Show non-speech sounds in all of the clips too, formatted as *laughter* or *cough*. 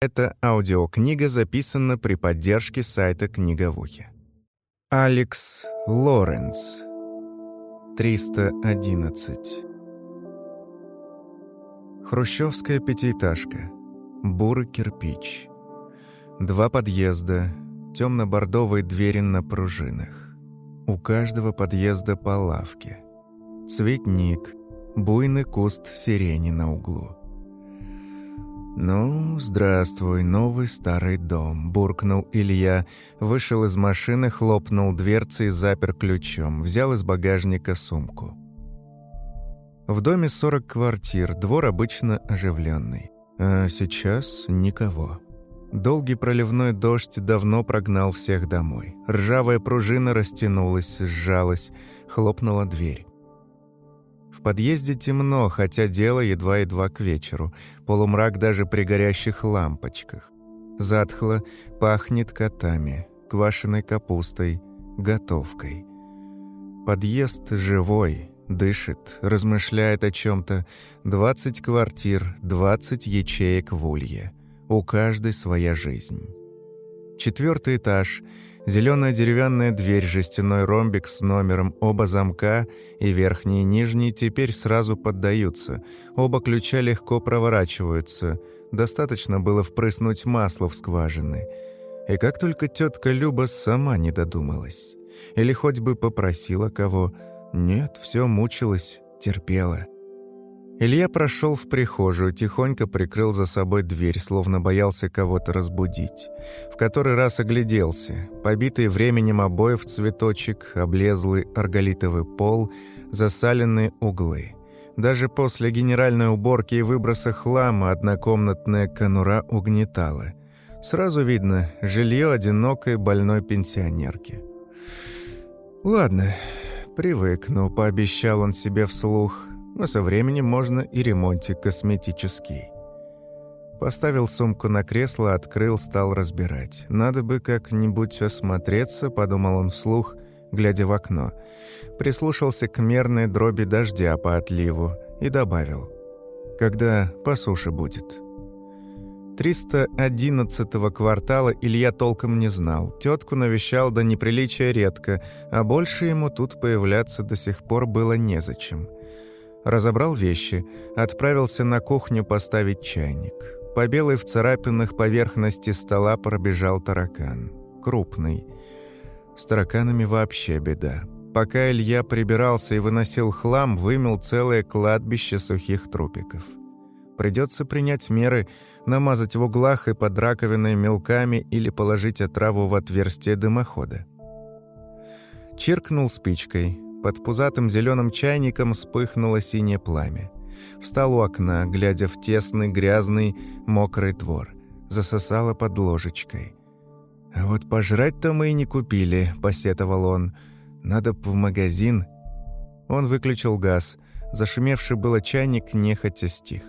Эта аудиокнига записана при поддержке сайта Книговухи. Алекс Лоренс 311 Хрущевская пятиэтажка. Бурый кирпич. Два подъезда. Темно-бордовые двери на пружинах. У каждого подъезда по лавке. Цветник. Буйный куст сирени на углу. «Ну, здравствуй, новый старый дом», — буркнул Илья, вышел из машины, хлопнул дверцы и запер ключом, взял из багажника сумку. В доме 40 квартир, двор обычно оживленный, а сейчас никого. Долгий проливной дождь давно прогнал всех домой. Ржавая пружина растянулась, сжалась, хлопнула дверь. Подъезде темно, хотя дело едва-едва к вечеру. Полумрак даже при горящих лампочках. Затхло, пахнет котами, квашеной капустой, готовкой. Подъезд живой, дышит, размышляет о чем то Двадцать квартир, двадцать ячеек в улье. У каждой своя жизнь. Четвертый этаж — Зеленая деревянная дверь, жестяной ромбик с номером, оба замка и верхний и нижний теперь сразу поддаются. Оба ключа легко проворачиваются. Достаточно было впрыснуть масло в скважины. И как только тетка Люба сама не додумалась. Или хоть бы попросила кого. Нет, все мучилась, терпела. Илья прошел в прихожую, тихонько прикрыл за собой дверь, словно боялся кого-то разбудить. В который раз огляделся. Побитый временем обоев цветочек, облезлый арголитовый пол, засаленные углы. Даже после генеральной уборки и выброса хлама однокомнатная конура угнетала. Сразу видно жилье одинокой больной пенсионерки. «Ладно, привыкну», — пообещал он себе вслух но со временем можно и ремонтик косметический. Поставил сумку на кресло, открыл, стал разбирать. «Надо бы как-нибудь осмотреться», — подумал он вслух, глядя в окно. Прислушался к мерной дроби дождя по отливу и добавил. «Когда по суше будет». 311-го квартала Илья толком не знал. Тетку навещал до неприличия редко, а больше ему тут появляться до сих пор было незачем. Разобрал вещи, отправился на кухню поставить чайник. По белой в царапинах поверхности стола пробежал таракан. Крупный. С тараканами вообще беда. Пока Илья прибирался и выносил хлам, вымел целое кладбище сухих трупиков. Придется принять меры, намазать в углах и под раковиной мелками или положить отраву в отверстие дымохода. Чиркнул спичкой, под пузатым зеленым чайником вспыхнуло синее пламя. Встал у окна, глядя в тесный, грязный, мокрый двор. Засосало под ложечкой. «А вот пожрать-то мы и не купили», — посетовал он. «Надо б в магазин». Он выключил газ. Зашумевший было чайник нехотя стих.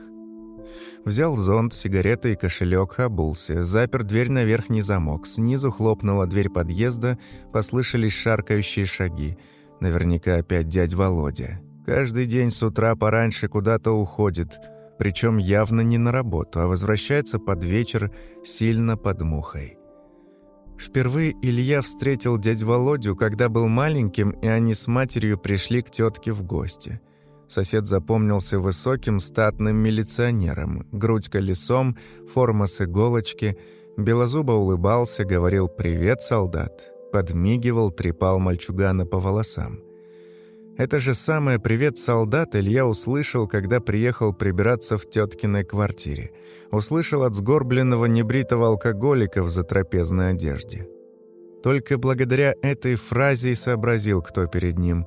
Взял зонт, сигареты и кошелек, обулся, запер дверь на верхний замок. Снизу хлопнула дверь подъезда, послышались шаркающие шаги. Наверняка опять дядь Володя. Каждый день с утра пораньше куда-то уходит, причем явно не на работу, а возвращается под вечер сильно под мухой. Впервые Илья встретил дядь Володю, когда был маленьким, и они с матерью пришли к тетке в гости. Сосед запомнился высоким статным милиционером, грудь колесом, форма с иголочки, белозубо улыбался, говорил «Привет, солдат». Подмигивал, трепал мальчугана по волосам. Это же самое «Привет, солдат» Илья услышал, когда приехал прибираться в теткиной квартире. Услышал от сгорбленного небритого алкоголика в затрапезной одежде. Только благодаря этой фразе и сообразил, кто перед ним.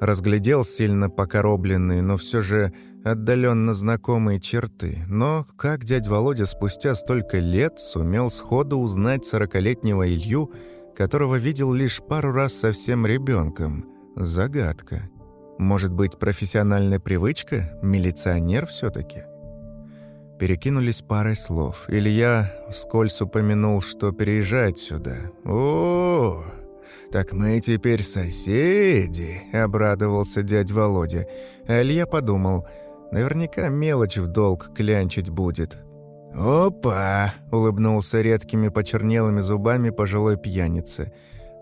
Разглядел сильно покоробленные, но все же отдаленно знакомые черты. Но как дядь Володя спустя столько лет сумел сходу узнать сорокалетнего Илью, которого видел лишь пару раз совсем ребенком. Загадка. Может быть, профессиональная привычка? Милиционер все таки Перекинулись парой слов. Илья вскользь упомянул, что переезжает сюда. «О, так мы теперь соседи!» — обрадовался дядь Володя. А Илья подумал, наверняка мелочь в долг клянчить будет. «Опа!» — улыбнулся редкими почернелыми зубами пожилой пьяницы.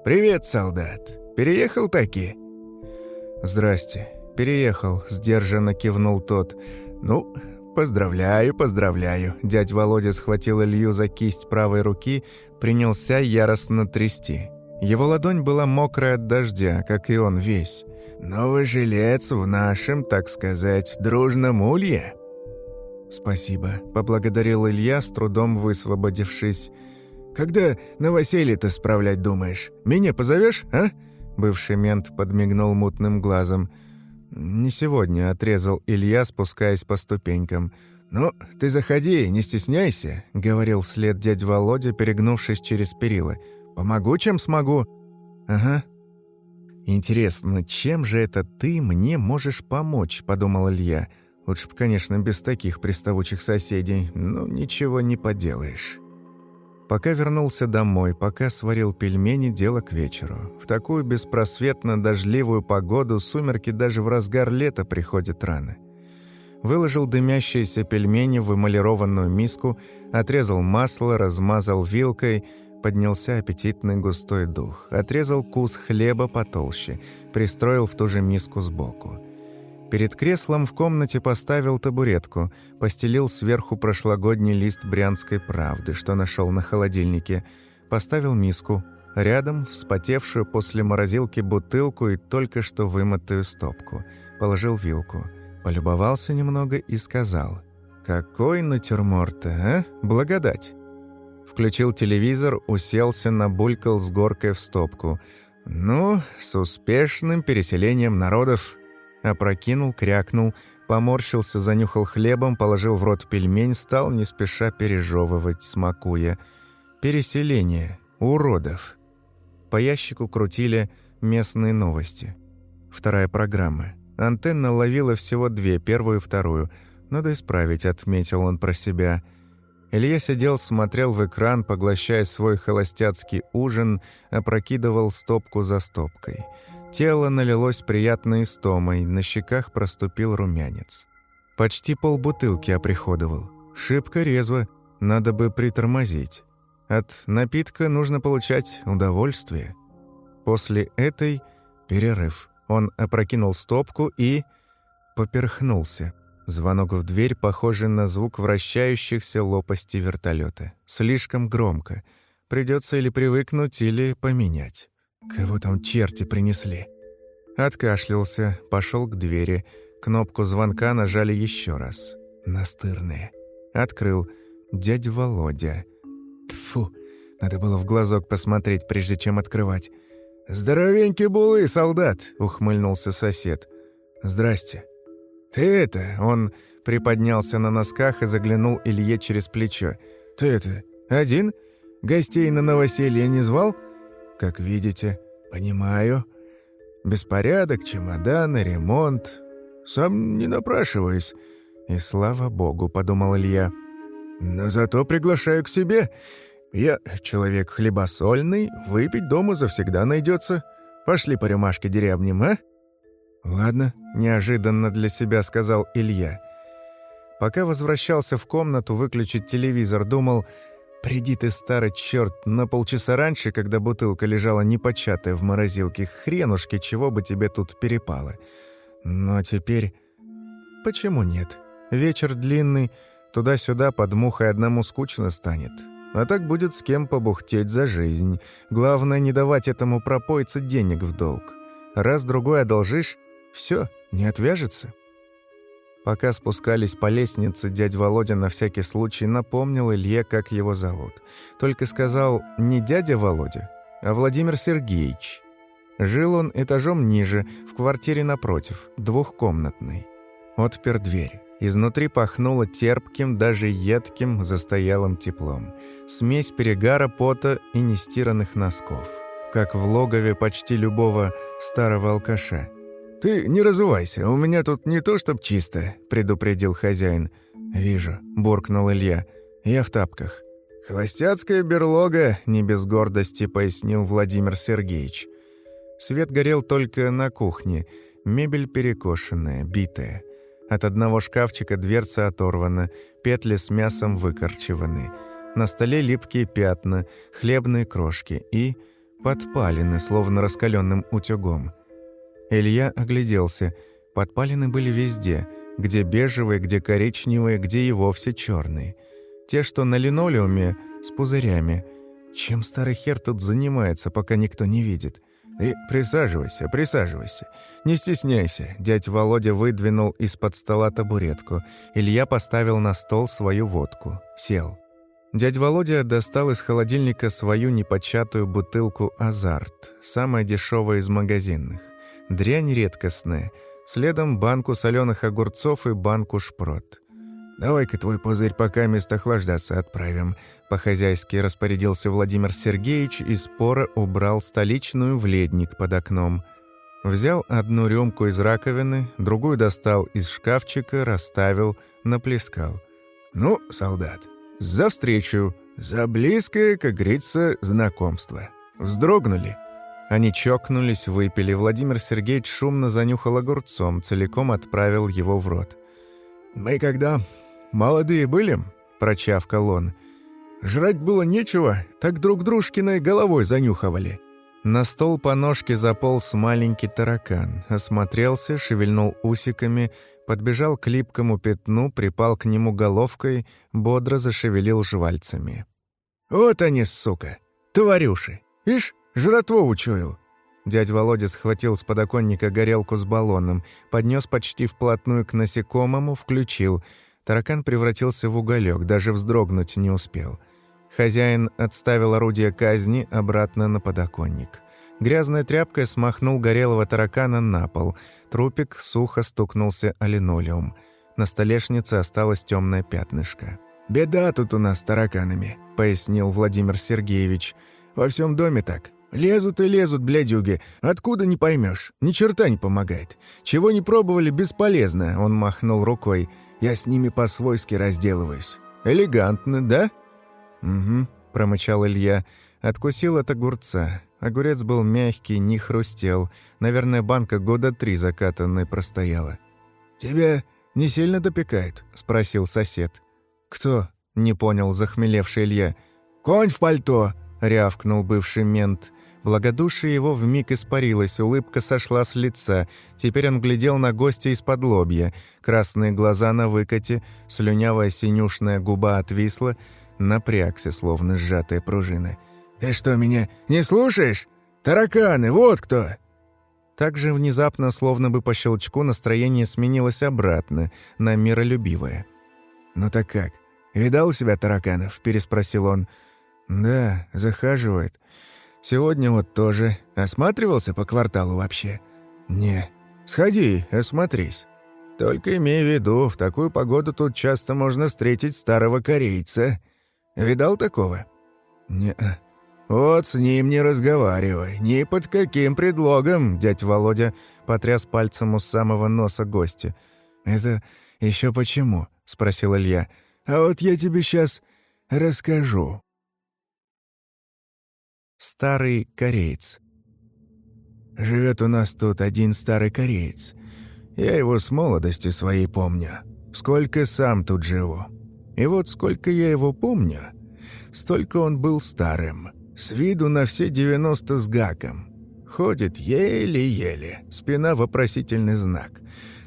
«Привет, солдат! Переехал таки?» «Здрасте. Переехал», — сдержанно кивнул тот. «Ну, поздравляю, поздравляю». Дядь Володя схватил Илью за кисть правой руки, принялся яростно трясти. Его ладонь была мокрая от дождя, как и он весь. «Новый жилец в нашем, так сказать, дружном улье». «Спасибо», — поблагодарил Илья, с трудом высвободившись. «Когда новоселье-то справлять думаешь? Меня позовешь, а?» Бывший мент подмигнул мутным глазом. «Не сегодня», — отрезал Илья, спускаясь по ступенькам. «Ну, ты заходи, не стесняйся», — говорил вслед дядь Володя, перегнувшись через перила. «Помогу, чем смогу». «Ага». «Интересно, чем же это ты мне можешь помочь?» — подумал Илья. Лучше бы, конечно, без таких приставучих соседей, но ничего не поделаешь. Пока вернулся домой, пока сварил пельмени, дело к вечеру. В такую беспросветно дождливую погоду сумерки даже в разгар лета приходят рано. Выложил дымящиеся пельмени в эмалированную миску, отрезал масло, размазал вилкой, поднялся аппетитный густой дух, отрезал кус хлеба потолще, пристроил в ту же миску сбоку. Перед креслом в комнате поставил табуретку, постелил сверху прошлогодний лист брянской правды, что нашел на холодильнике, поставил миску, рядом вспотевшую после морозилки бутылку и только что вымытую стопку, положил вилку, полюбовался немного и сказал «Какой натюрморт, а? Благодать!» Включил телевизор, уселся, набулькал с горкой в стопку. «Ну, с успешным переселением народов Опрокинул, крякнул, поморщился, занюхал хлебом, положил в рот пельмень, стал не спеша пережевывать, смакуя. Переселение. Уродов. По ящику крутили местные новости. Вторая программа. Антенна ловила всего две, первую и вторую. Надо исправить, отметил он про себя. Илья сидел, смотрел в экран, поглощая свой холостяцкий ужин, опрокидывал стопку за стопкой. Тело налилось приятной истомой, на щеках проступил румянец. Почти полбутылки оприходовал. Шибко резво, надо бы притормозить. От напитка нужно получать удовольствие. После этой – перерыв. Он опрокинул стопку и... поперхнулся. Звонок в дверь, похожий на звук вращающихся лопастей вертолета. Слишком громко. Придется или привыкнуть, или поменять. Кого там черти принесли? Откашлялся, пошел к двери. Кнопку звонка нажали еще раз. Настырные. Открыл. Дядя Володя. Тфу, надо было в глазок посмотреть, прежде чем открывать. «Здоровенький булы, солдат!» — ухмыльнулся сосед. «Здрасте». «Ты это...» — он приподнялся на носках и заглянул Илье через плечо. «Ты это... один? Гостей на новоселье не звал?» Как видите. Понимаю. Беспорядок, чемоданы, ремонт. Сам не напрашиваюсь. И слава богу, подумал Илья. Но зато приглашаю к себе. Я человек хлебосольный, выпить дома завсегда найдется. Пошли по рюмашке деревням, а? Ладно, неожиданно для себя сказал Илья. Пока возвращался в комнату выключить телевизор, думал, Приди ты, старый черт, на полчаса раньше, когда бутылка лежала непочатая в морозилке, хренушки, чего бы тебе тут перепало. Но теперь... Почему нет? Вечер длинный, туда-сюда под мухой одному скучно станет. А так будет с кем побухтеть за жизнь. Главное, не давать этому пропойце денег в долг. Раз-другой одолжишь — все, не отвяжется. Пока спускались по лестнице, дядь Володя на всякий случай напомнил Илье, как его зовут. Только сказал не дядя Володя, а Владимир Сергеевич. Жил он этажом ниже, в квартире напротив, двухкомнатной. Отпер дверь. Изнутри пахнуло терпким, даже едким, застоялым теплом. Смесь перегара, пота и нестиранных носков. Как в логове почти любого старого алкаша. «Ты не разувайся, у меня тут не то чтоб чисто», — предупредил хозяин. «Вижу», — буркнул Илья. «Я в тапках». «Холостяцкая берлога», — не без гордости пояснил Владимир Сергеевич. Свет горел только на кухне, мебель перекошенная, битая. От одного шкафчика дверца оторвана, петли с мясом выкорчеваны. На столе липкие пятна, хлебные крошки и подпалины, словно раскаленным утюгом. Илья огляделся. Подпалины были везде, где бежевые, где коричневые, где и вовсе черные. Те, что на линолеуме, с пузырями. Чем старый хер тут занимается, пока никто не видит? «Ты присаживайся, присаживайся. Не стесняйся». Дядь Володя выдвинул из-под стола табуретку. Илья поставил на стол свою водку. Сел. Дядь Володя достал из холодильника свою непочатую бутылку «Азарт», самая дешевая из магазинных. Дрянь редкостная. Следом банку соленых огурцов и банку шпрот. «Давай-ка твой пузырь пока место охлаждаться отправим», — по-хозяйски распорядился Владимир Сергеевич и споро убрал столичную в ледник под окном. Взял одну рюмку из раковины, другую достал из шкафчика, расставил, наплескал. «Ну, солдат, за встречу, за близкое, как говорится, знакомство. Вздрогнули?» Они чокнулись, выпили. Владимир Сергеевич шумно занюхал огурцом, целиком отправил его в рот. «Мы когда молодые были?» – прочавкал он. «Жрать было нечего, так друг дружкиной головой занюхивали». На стол по ножке заполз маленький таракан, осмотрелся, шевельнул усиками, подбежал к липкому пятну, припал к нему головкой, бодро зашевелил жвальцами. «Вот они, сука! Тварюши! Ишь, жратву учуял!» Дядь Володя схватил с подоконника горелку с баллоном, поднес почти вплотную к насекомому, включил — Таракан превратился в уголек, даже вздрогнуть не успел. Хозяин отставил орудие казни обратно на подоконник. Грязной тряпкой смахнул горелого таракана на пол. Трупик сухо стукнулся о линолеум. На столешнице осталось темное пятнышко. «Беда тут у нас с тараканами», — пояснил Владимир Сергеевич. «Во всем доме так. Лезут и лезут, блядюги. Откуда не поймешь? Ни черта не помогает. Чего не пробовали, бесполезно», — он махнул рукой. Я с ними по-свойски разделываюсь. Элегантно, да?» «Угу», — промычал Илья. Откусил от огурца. Огурец был мягкий, не хрустел. Наверное, банка года три закатанной простояла. «Тебя не сильно допекает?» — спросил сосед. «Кто?» — не понял захмелевший Илья. «Конь в пальто!» — рявкнул бывший мент. Благодушие его вмиг испарилось, улыбка сошла с лица. Теперь он глядел на гостя из-под лобья. Красные глаза на выкате, слюнявая синюшная губа отвисла, напрягся, словно сжатая пружина. «Ты что, меня не слушаешь? Тараканы, вот кто!» Так же внезапно, словно бы по щелчку, настроение сменилось обратно, на миролюбивое. «Ну так как? Видал у себя тараканов?» – переспросил он. «Да, захаживает. Сегодня вот тоже. Осматривался по кварталу вообще? Не. Сходи, осмотрись. Только имей в виду, в такую погоду тут часто можно встретить старого корейца. Видал такого? не Вот с ним не разговаривай. Ни под каким предлогом, дядь Володя потряс пальцем у самого носа гостя. Это еще почему? спросил Илья. А вот я тебе сейчас расскажу старый кореец. Живет у нас тут один старый кореец. Я его с молодости своей помню. Сколько сам тут живу. И вот сколько я его помню, столько он был старым. С виду на все 90 с гаком. Ходит еле-еле, спина вопросительный знак.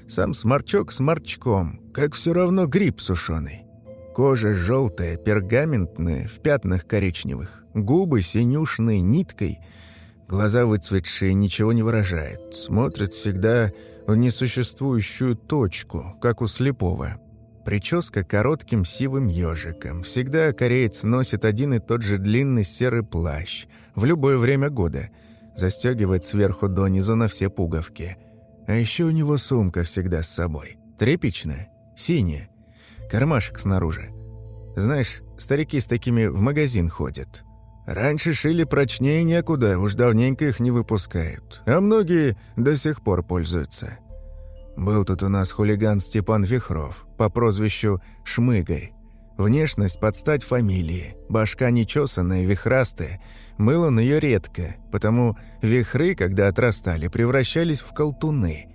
Сам сморчок с морчком, как все равно гриб сушеный. Кожа желтая, пергаментная, в пятнах коричневых. Губы синюшные, ниткой. Глаза выцветшие, ничего не выражает. Смотрит всегда в несуществующую точку, как у слепого. Прическа коротким сивым ежиком. Всегда кореец носит один и тот же длинный серый плащ. В любое время года. Застегивает сверху донизу на все пуговки. А еще у него сумка всегда с собой. Тряпичная, синяя. Кармашек снаружи. Знаешь, старики с такими в магазин ходят. Раньше шили прочнее некуда, уж давненько их не выпускают, а многие до сих пор пользуются. Был тут у нас хулиган Степан Вихров по прозвищу Шмыгарь. Внешность под стать фамилии, башка нечесанная, вихрастая, мыл он ее редко, потому вихры, когда отрастали, превращались в колтуны.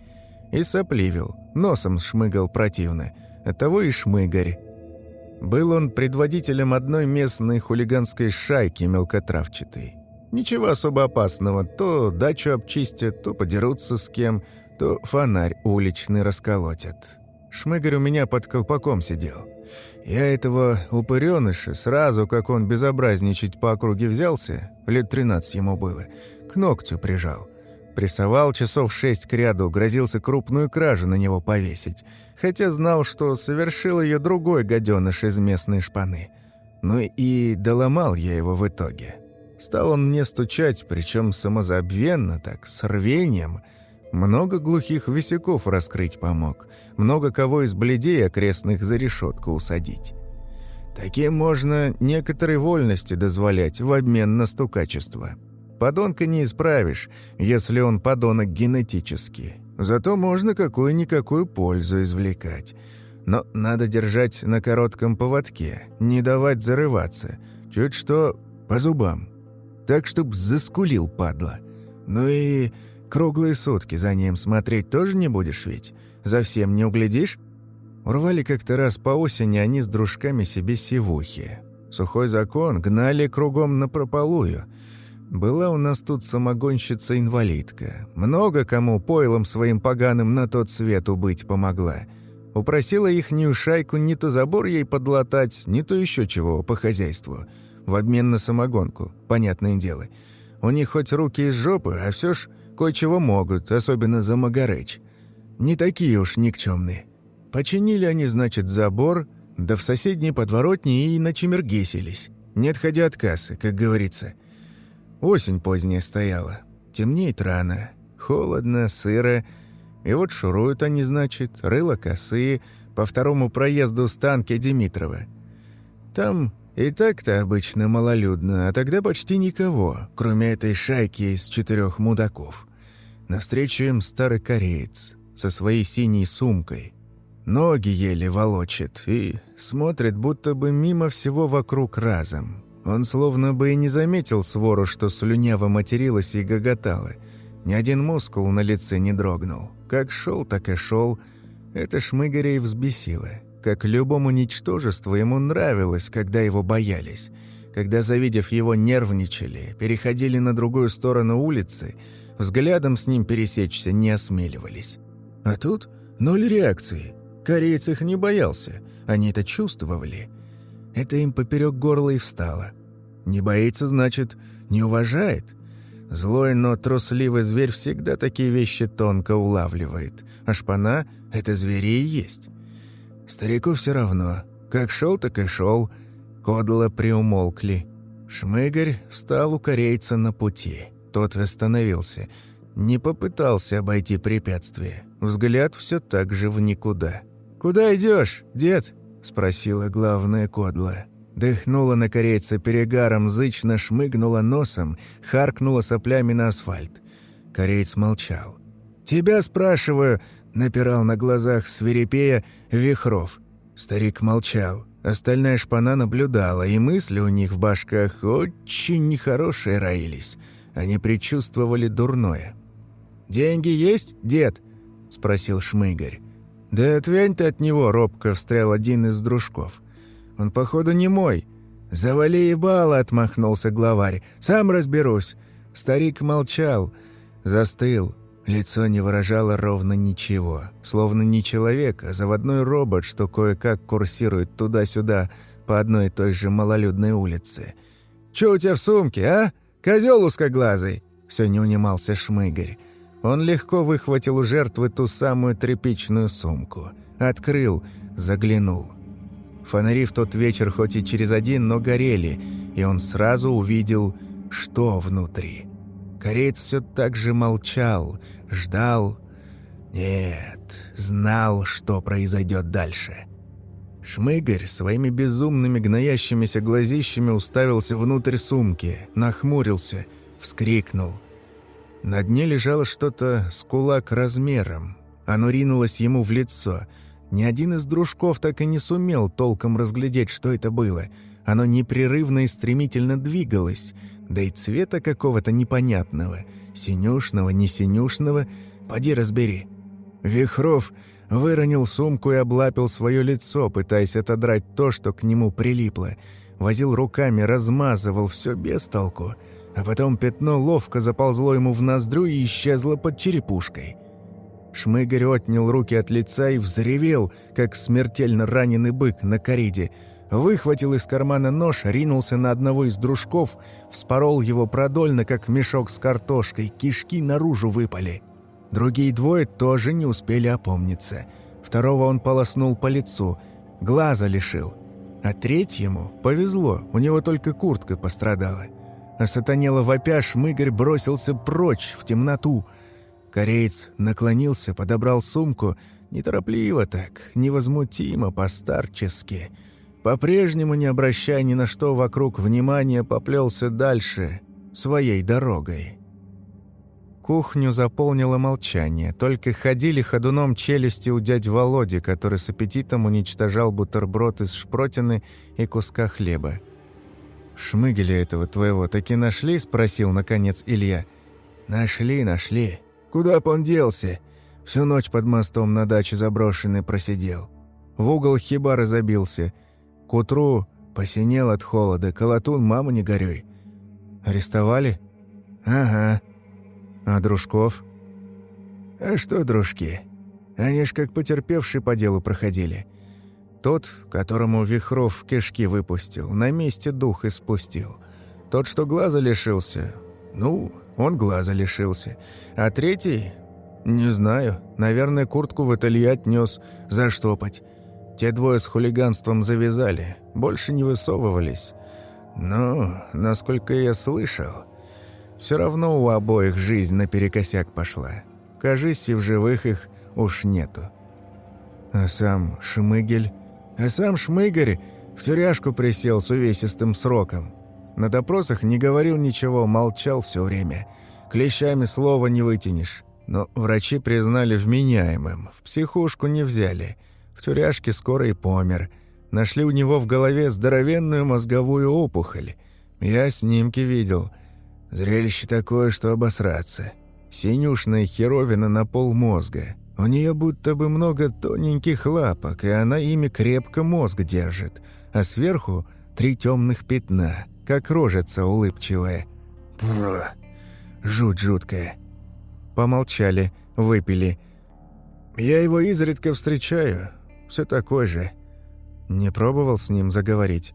И сопливил, носом шмыгал противно. Оттого и шмыгарь. Был он предводителем одной местной хулиганской шайки мелкотравчатой. Ничего особо опасного, то дачу обчистят, то подерутся с кем, то фонарь уличный расколотят. Шмыгарь у меня под колпаком сидел. Я этого упырёныша сразу, как он безобразничать по округе взялся, лет тринадцать ему было, к ногтю прижал. Прессовал часов шесть к ряду, грозился крупную кражу на него повесить, хотя знал, что совершил ее другой гаденыш из местной шпаны. Ну и доломал я его в итоге. Стал он мне стучать, причем самозабвенно так, с рвением. Много глухих висяков раскрыть помог, много кого из бледей окрестных за решетку усадить. Таким можно некоторые вольности дозволять в обмен на стукачество. Подонка не исправишь, если он подонок генетически. Зато можно какую-никакую пользу извлекать. Но надо держать на коротком поводке, не давать зарываться. Чуть что по зубам. Так, чтоб заскулил, падла. Ну и круглые сутки за ним смотреть тоже не будешь ведь? За всем не углядишь? Урвали как-то раз по осени они с дружками себе сивухи. Сухой закон гнали кругом на прополую – была у нас тут самогонщица-инвалидка. Много кому пойлом своим поганым на тот свет убыть помогла. Упросила ихнюю шайку не то забор ей подлатать, не то еще чего по хозяйству. В обмен на самогонку, понятное дело. У них хоть руки из жопы, а все ж кое-чего могут, особенно за Магареч. Не такие уж никчемные. Починили они, значит, забор, да в соседней подворотне и на чемергесились. Не отходя от кассы, как говорится – Осень поздняя стояла. Темнеет рано. Холодно, сыро. И вот шуруют они, значит, рыло косые, по второму проезду станки Димитрова. Там и так-то обычно малолюдно, а тогда почти никого, кроме этой шайки из четырех мудаков. Навстречу им старый кореец со своей синей сумкой. Ноги еле волочит и смотрит, будто бы мимо всего вокруг разом. Он словно бы и не заметил свору, что слюняво материлась и гоготала. Ни один мускул на лице не дрогнул. Как шел, так и шел. Это шмыгаря и взбесило. Как любому ничтожеству ему нравилось, когда его боялись. Когда, завидев его, нервничали, переходили на другую сторону улицы, взглядом с ним пересечься не осмеливались. А тут ноль реакции. Кореец их не боялся, они это чувствовали – это им поперек горла и встало. Не боится, значит, не уважает. Злой, но трусливый зверь всегда такие вещи тонко улавливает. А шпана — это звери и есть. Старику все равно. Как шел, так и шел. Кодла приумолкли. Шмыгарь встал у корейца на пути. Тот остановился. Не попытался обойти препятствие. Взгляд все так же в никуда. «Куда идешь, дед?» — спросила главная кодла. Дыхнула на корейца перегаром, зычно шмыгнула носом, харкнула соплями на асфальт. Кореец молчал. «Тебя спрашиваю», — напирал на глазах свирепея Вихров. Старик молчал. Остальная шпана наблюдала, и мысли у них в башках очень нехорошие роились. Они предчувствовали дурное. «Деньги есть, дед?» — спросил Шмыгарь. «Да отвянь ты от него», — робко встрял один из дружков. «Он, походу, не мой». «Завали ебало», — отмахнулся главарь. «Сам разберусь». Старик молчал, застыл. Лицо не выражало ровно ничего. Словно не человек, а заводной робот, что кое-как курсирует туда-сюда по одной и той же малолюдной улице. «Чё у тебя в сумке, а? Козёл узкоглазый?» Все не унимался Шмыгарь. Он легко выхватил у жертвы ту самую тряпичную сумку. Открыл, заглянул. Фонари в тот вечер хоть и через один, но горели, и он сразу увидел, что внутри. Кореец все так же молчал, ждал. Нет, знал, что произойдет дальше. Шмыгарь своими безумными гноящимися глазищами уставился внутрь сумки, нахмурился, вскрикнул — на дне лежало что-то с кулак размером. Оно ринулось ему в лицо. Ни один из дружков так и не сумел толком разглядеть, что это было. Оно непрерывно и стремительно двигалось, да и цвета какого-то непонятного. Синюшного, не синюшного, поди разбери. Вихров выронил сумку и облапил свое лицо, пытаясь отодрать то, что к нему прилипло. Возил руками, размазывал, все без толку. А потом пятно ловко заползло ему в ноздрю и исчезло под черепушкой. Шмыгарь отнял руки от лица и взревел, как смертельно раненый бык на кориде. Выхватил из кармана нож, ринулся на одного из дружков, вспорол его продольно, как мешок с картошкой, кишки наружу выпали. Другие двое тоже не успели опомниться. Второго он полоснул по лицу, глаза лишил. А третьему повезло, у него только куртка пострадала. А сатанело вопя, шмыгарь бросился прочь, в темноту – Кореец наклонился, подобрал сумку, неторопливо так, невозмутимо, постарчески. По-прежнему, не обращая ни на что вокруг внимания, поплелся дальше, своей дорогой. Кухню заполнило молчание, только ходили ходуном челюсти у дядь Володи, который с аппетитом уничтожал бутерброд из шпротины и куска хлеба. «Шмыгеля этого твоего таки нашли?» – спросил, наконец, Илья. «Нашли, нашли. Куда б он делся? Всю ночь под мостом на даче заброшенный просидел. В угол хибары забился. К утру посинел от холода. Колотун, мама, не горюй. Арестовали? Ага. А дружков? А что дружки? Они ж как потерпевшие по делу проходили. Тот, которому Вихров кишки выпустил, на месте дух испустил. Тот, что глаза лишился, ну, он глаза лишился. А третий? Не знаю. Наверное, куртку в ателье отнес заштопать. Те двое с хулиганством завязали. Больше не высовывались. Но, насколько я слышал, все равно у обоих жизнь наперекосяк пошла. Кажись, и в живых их уж нету. А сам Шмыгель... А сам Шмыгарь в тюряшку присел с увесистым сроком. На допросах не говорил ничего, молчал все время. Клещами слова не вытянешь. Но врачи признали вменяемым. В психушку не взяли. В тюряшке скоро и помер. Нашли у него в голове здоровенную мозговую опухоль. Я снимки видел. Зрелище такое, что обосраться. Синюшная херовина на пол мозга. У нее будто бы много тоненьких лапок, и она ими крепко мозг держит. А сверху три темных пятна — как рожица улыбчивая. Бррр, жуть жуткая. Помолчали, выпили. Я его изредка встречаю, все такой же. Не пробовал с ним заговорить.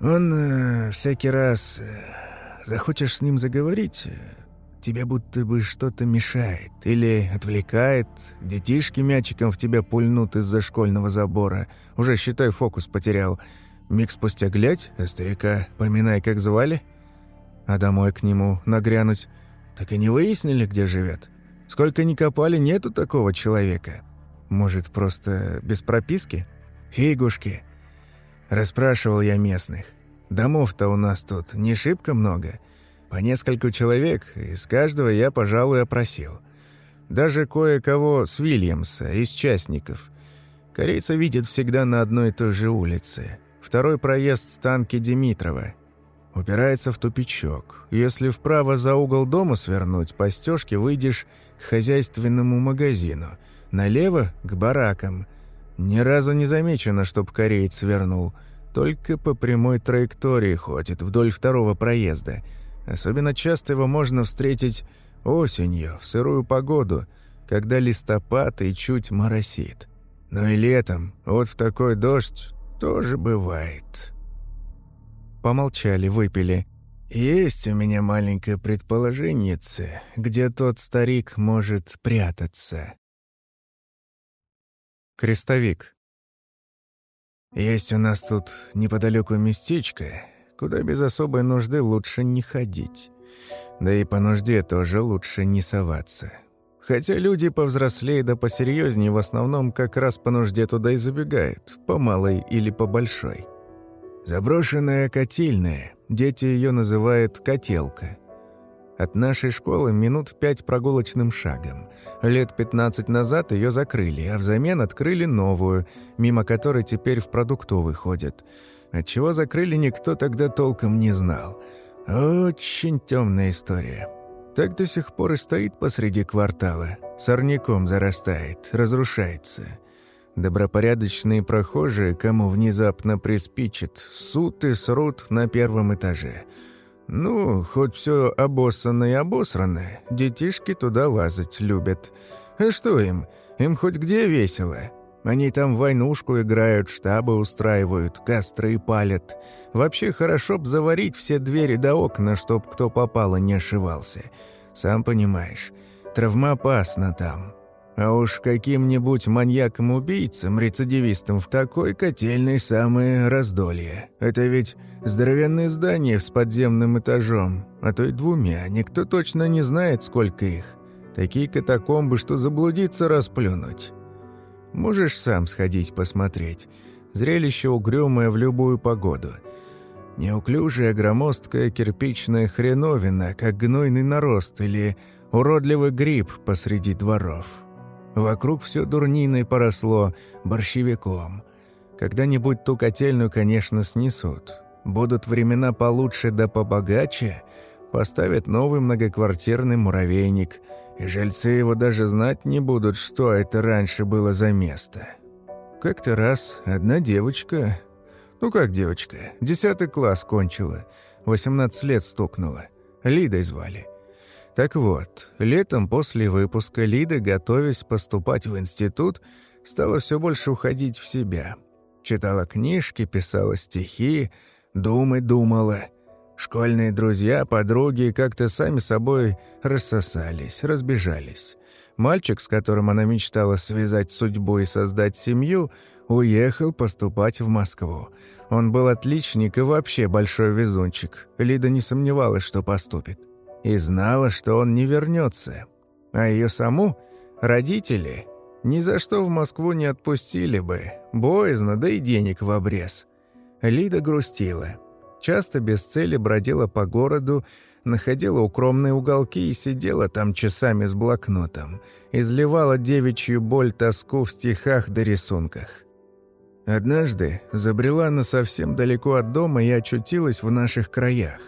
Он э, всякий раз... Э, захочешь с ним заговорить, э, тебе будто бы что-то мешает или отвлекает, детишки мячиком в тебя пульнут из-за школьного забора. Уже, считай, фокус потерял. Миг спустя глядь, а старика поминай, как звали. А домой к нему нагрянуть. Так и не выяснили, где живет. Сколько ни копали, нету такого человека. Может, просто без прописки? Фигушки. Расспрашивал я местных. Домов-то у нас тут не шибко много. По нескольку человек, из каждого я, пожалуй, опросил. Даже кое-кого с Вильямса, из частников. Корейца видит всегда на одной и той же улице. Второй проезд станки Димитрова. Упирается в тупичок. Если вправо за угол дома свернуть, по стежке выйдешь к хозяйственному магазину. Налево – к баракам. Ни разу не замечено, чтоб кореец свернул. Только по прямой траектории ходит вдоль второго проезда. Особенно часто его можно встретить осенью, в сырую погоду, когда листопад и чуть моросит. Но и летом, вот в такой дождь, тоже бывает». Помолчали, выпили. «Есть у меня маленькое предположение, где тот старик может прятаться». Крестовик. «Есть у нас тут неподалеку местечко, куда без особой нужды лучше не ходить. Да и по нужде тоже лучше не соваться. Хотя люди повзрослее да посерьезнее в основном как раз по нужде туда и забегают, по малой или по большой. Заброшенная котельная, дети ее называют «котелка». От нашей школы минут пять прогулочным шагом. Лет 15 назад ее закрыли, а взамен открыли новую, мимо которой теперь в продуктовый ходят. Отчего закрыли, никто тогда толком не знал. Очень темная история так до сих пор и стоит посреди квартала. Сорняком зарастает, разрушается. Добропорядочные прохожие, кому внезапно приспичит, суд и срут на первом этаже. Ну, хоть все обоссано и обосрано, детишки туда лазать любят. А что им? Им хоть где весело. Они там войнушку играют, штабы устраивают, костры палят. Вообще хорошо б заварить все двери до окна, чтоб кто попало не ошивался. Сам понимаешь, травмоопасно там. А уж каким-нибудь маньяком-убийцам, рецидивистам в такой котельной самое раздолье. Это ведь здоровенные здания с подземным этажом, а то и двумя, никто точно не знает, сколько их. Такие катакомбы, что заблудиться расплюнуть. Можешь сам сходить посмотреть. Зрелище угрюмое в любую погоду. Неуклюжая громоздкая кирпичная хреновина, как гнойный нарост или уродливый гриб посреди дворов. Вокруг все дурниной поросло, борщевиком. Когда-нибудь ту котельную, конечно, снесут. Будут времена получше да побогаче, поставят новый многоквартирный муравейник – и жильцы его даже знать не будут, что это раньше было за место. Как-то раз одна девочка... Ну как девочка? Десятый класс кончила. 18 лет стукнула. Лидой звали. Так вот, летом после выпуска Лида, готовясь поступать в институт, стала все больше уходить в себя. Читала книжки, писала стихи, думать думала. Школьные друзья, подруги как-то сами собой рассосались, разбежались. Мальчик, с которым она мечтала связать судьбу и создать семью, уехал поступать в Москву. Он был отличник и вообще большой везунчик. Лида не сомневалась, что поступит. И знала, что он не вернется. А ее саму родители ни за что в Москву не отпустили бы. Боязно, да и денег в обрез. Лида грустила. Часто без цели бродила по городу, находила укромные уголки и сидела там часами с блокнотом, изливала девичью боль, тоску в стихах да рисунках. Однажды забрела она совсем далеко от дома и очутилась в наших краях.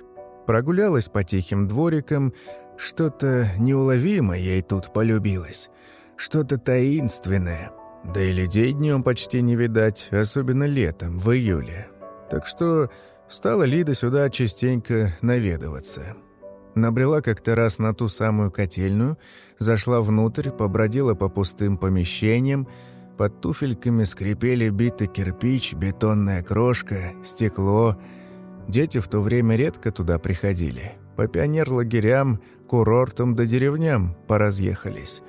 Прогулялась по тихим дворикам, что-то неуловимое ей тут полюбилось, что-то таинственное. Да и людей днем почти не видать, особенно летом, в июле. Так что Стала Лида сюда частенько наведываться. Набрела как-то раз на ту самую котельную, зашла внутрь, побродила по пустым помещениям, под туфельками скрипели битый кирпич, бетонная крошка, стекло. Дети в то время редко туда приходили. По пионер-лагерям, курортам да деревням поразъехались.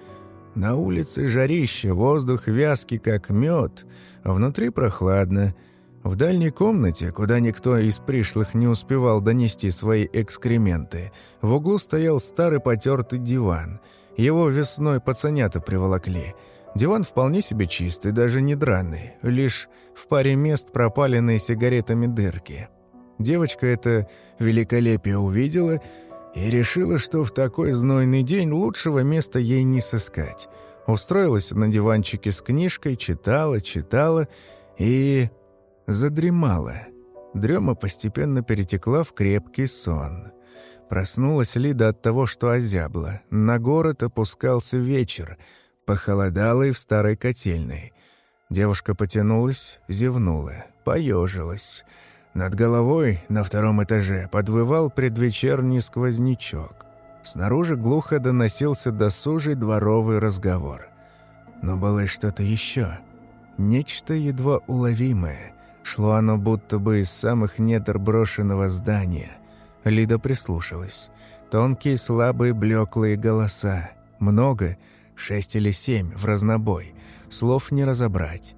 На улице жарище, воздух вязкий, как мед, а внутри прохладно – в дальней комнате, куда никто из пришлых не успевал донести свои экскременты, в углу стоял старый потертый диван. Его весной пацанята приволокли. Диван вполне себе чистый, даже не драный, лишь в паре мест пропаленные сигаретами дырки. Девочка это великолепие увидела и решила, что в такой знойный день лучшего места ей не сыскать. Устроилась на диванчике с книжкой, читала, читала и задремала. Дрема постепенно перетекла в крепкий сон. Проснулась Лида от того, что озябла. На город опускался вечер. Похолодало и в старой котельной. Девушка потянулась, зевнула, поежилась. Над головой на втором этаже подвывал предвечерний сквознячок. Снаружи глухо доносился досужий дворовый разговор. Но было и что-то еще. Нечто едва уловимое — Шло оно будто бы из самых недр брошенного здания. Лида прислушалась. Тонкие, слабые, блеклые голоса. Много, шесть или семь, в разнобой. Слов не разобрать.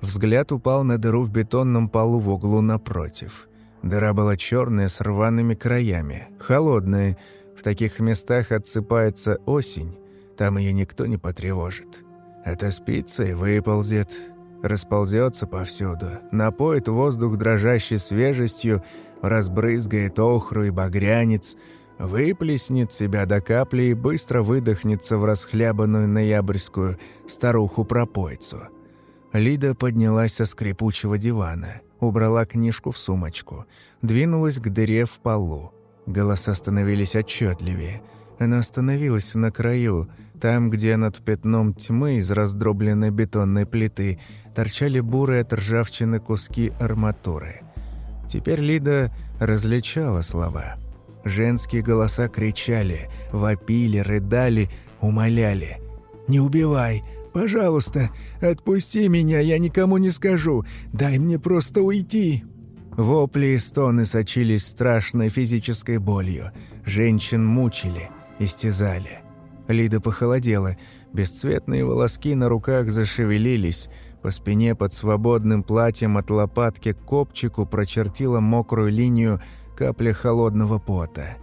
Взгляд упал на дыру в бетонном полу в углу напротив. Дыра была черная с рваными краями, холодная. В таких местах отсыпается осень, там ее никто не потревожит. Отоспится и выползет, расползется повсюду, напоит воздух дрожащей свежестью, разбрызгает охру и багрянец, выплеснет себя до капли и быстро выдохнется в расхлябанную ноябрьскую старуху-пропойцу. Лида поднялась со скрипучего дивана, убрала книжку в сумочку, двинулась к дыре в полу. Голоса становились отчетливее. Она остановилась на краю, там, где над пятном тьмы из раздробленной бетонной плиты торчали бурые от ржавчины куски арматуры. Теперь Лида различала слова. Женские голоса кричали, вопили, рыдали, умоляли. «Не убивай! Пожалуйста, отпусти меня, я никому не скажу! Дай мне просто уйти!» Вопли и стоны сочились страшной физической болью. Женщин мучили, истязали. Лида похолодела, бесцветные волоски на руках зашевелились, по спине под свободным платьем от лопатки к копчику прочертила мокрую линию капля холодного пота.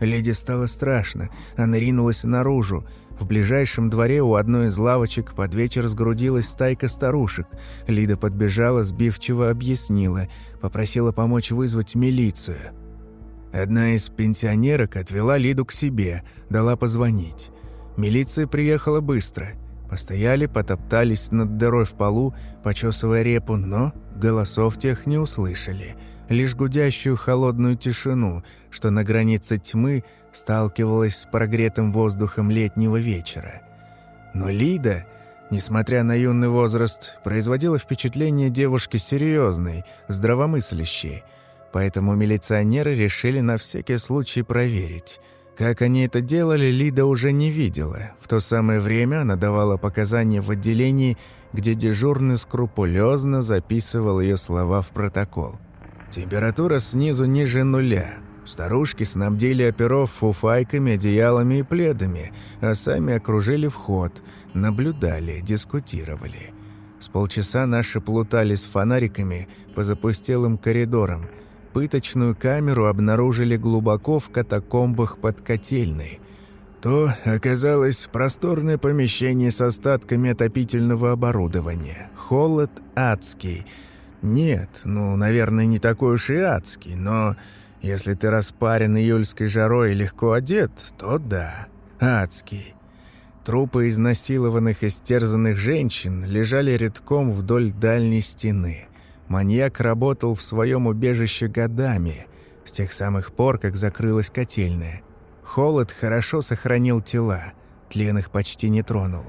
Лиде стало страшно, она ринулась наружу. В ближайшем дворе у одной из лавочек под вечер сгрудилась стайка старушек. Лида подбежала, сбивчиво объяснила, попросила помочь вызвать милицию. Одна из пенсионерок отвела Лиду к себе, дала позвонить. Милиция приехала быстро. Постояли, потоптались над дырой в полу, почесывая репу, но голосов тех не услышали. Лишь гудящую холодную тишину, что на границе тьмы сталкивалась с прогретым воздухом летнего вечера. Но Лида, несмотря на юный возраст, производила впечатление девушки серьезной, здравомыслящей, поэтому милиционеры решили на всякий случай проверить – как они это делали, Лида уже не видела. В то самое время она давала показания в отделении, где дежурный скрупулезно записывал ее слова в протокол. Температура снизу ниже нуля. Старушки снабдили оперов фуфайками, одеялами и пледами, а сами окружили вход, наблюдали, дискутировали. С полчаса наши плутались фонариками по запустелым коридорам – Пыточную камеру обнаружили глубоко в катакомбах под котельной. То оказалось просторное помещение с остатками отопительного оборудования. Холод адский. Нет, ну, наверное, не такой уж и адский, но если ты распарен июльской жарой и легко одет, то да, адский. Трупы изнасилованных и стерзанных женщин лежали редком вдоль дальней стены. Маньяк работал в своем убежище годами, с тех самых пор, как закрылась котельная. Холод хорошо сохранил тела, тлен их почти не тронул.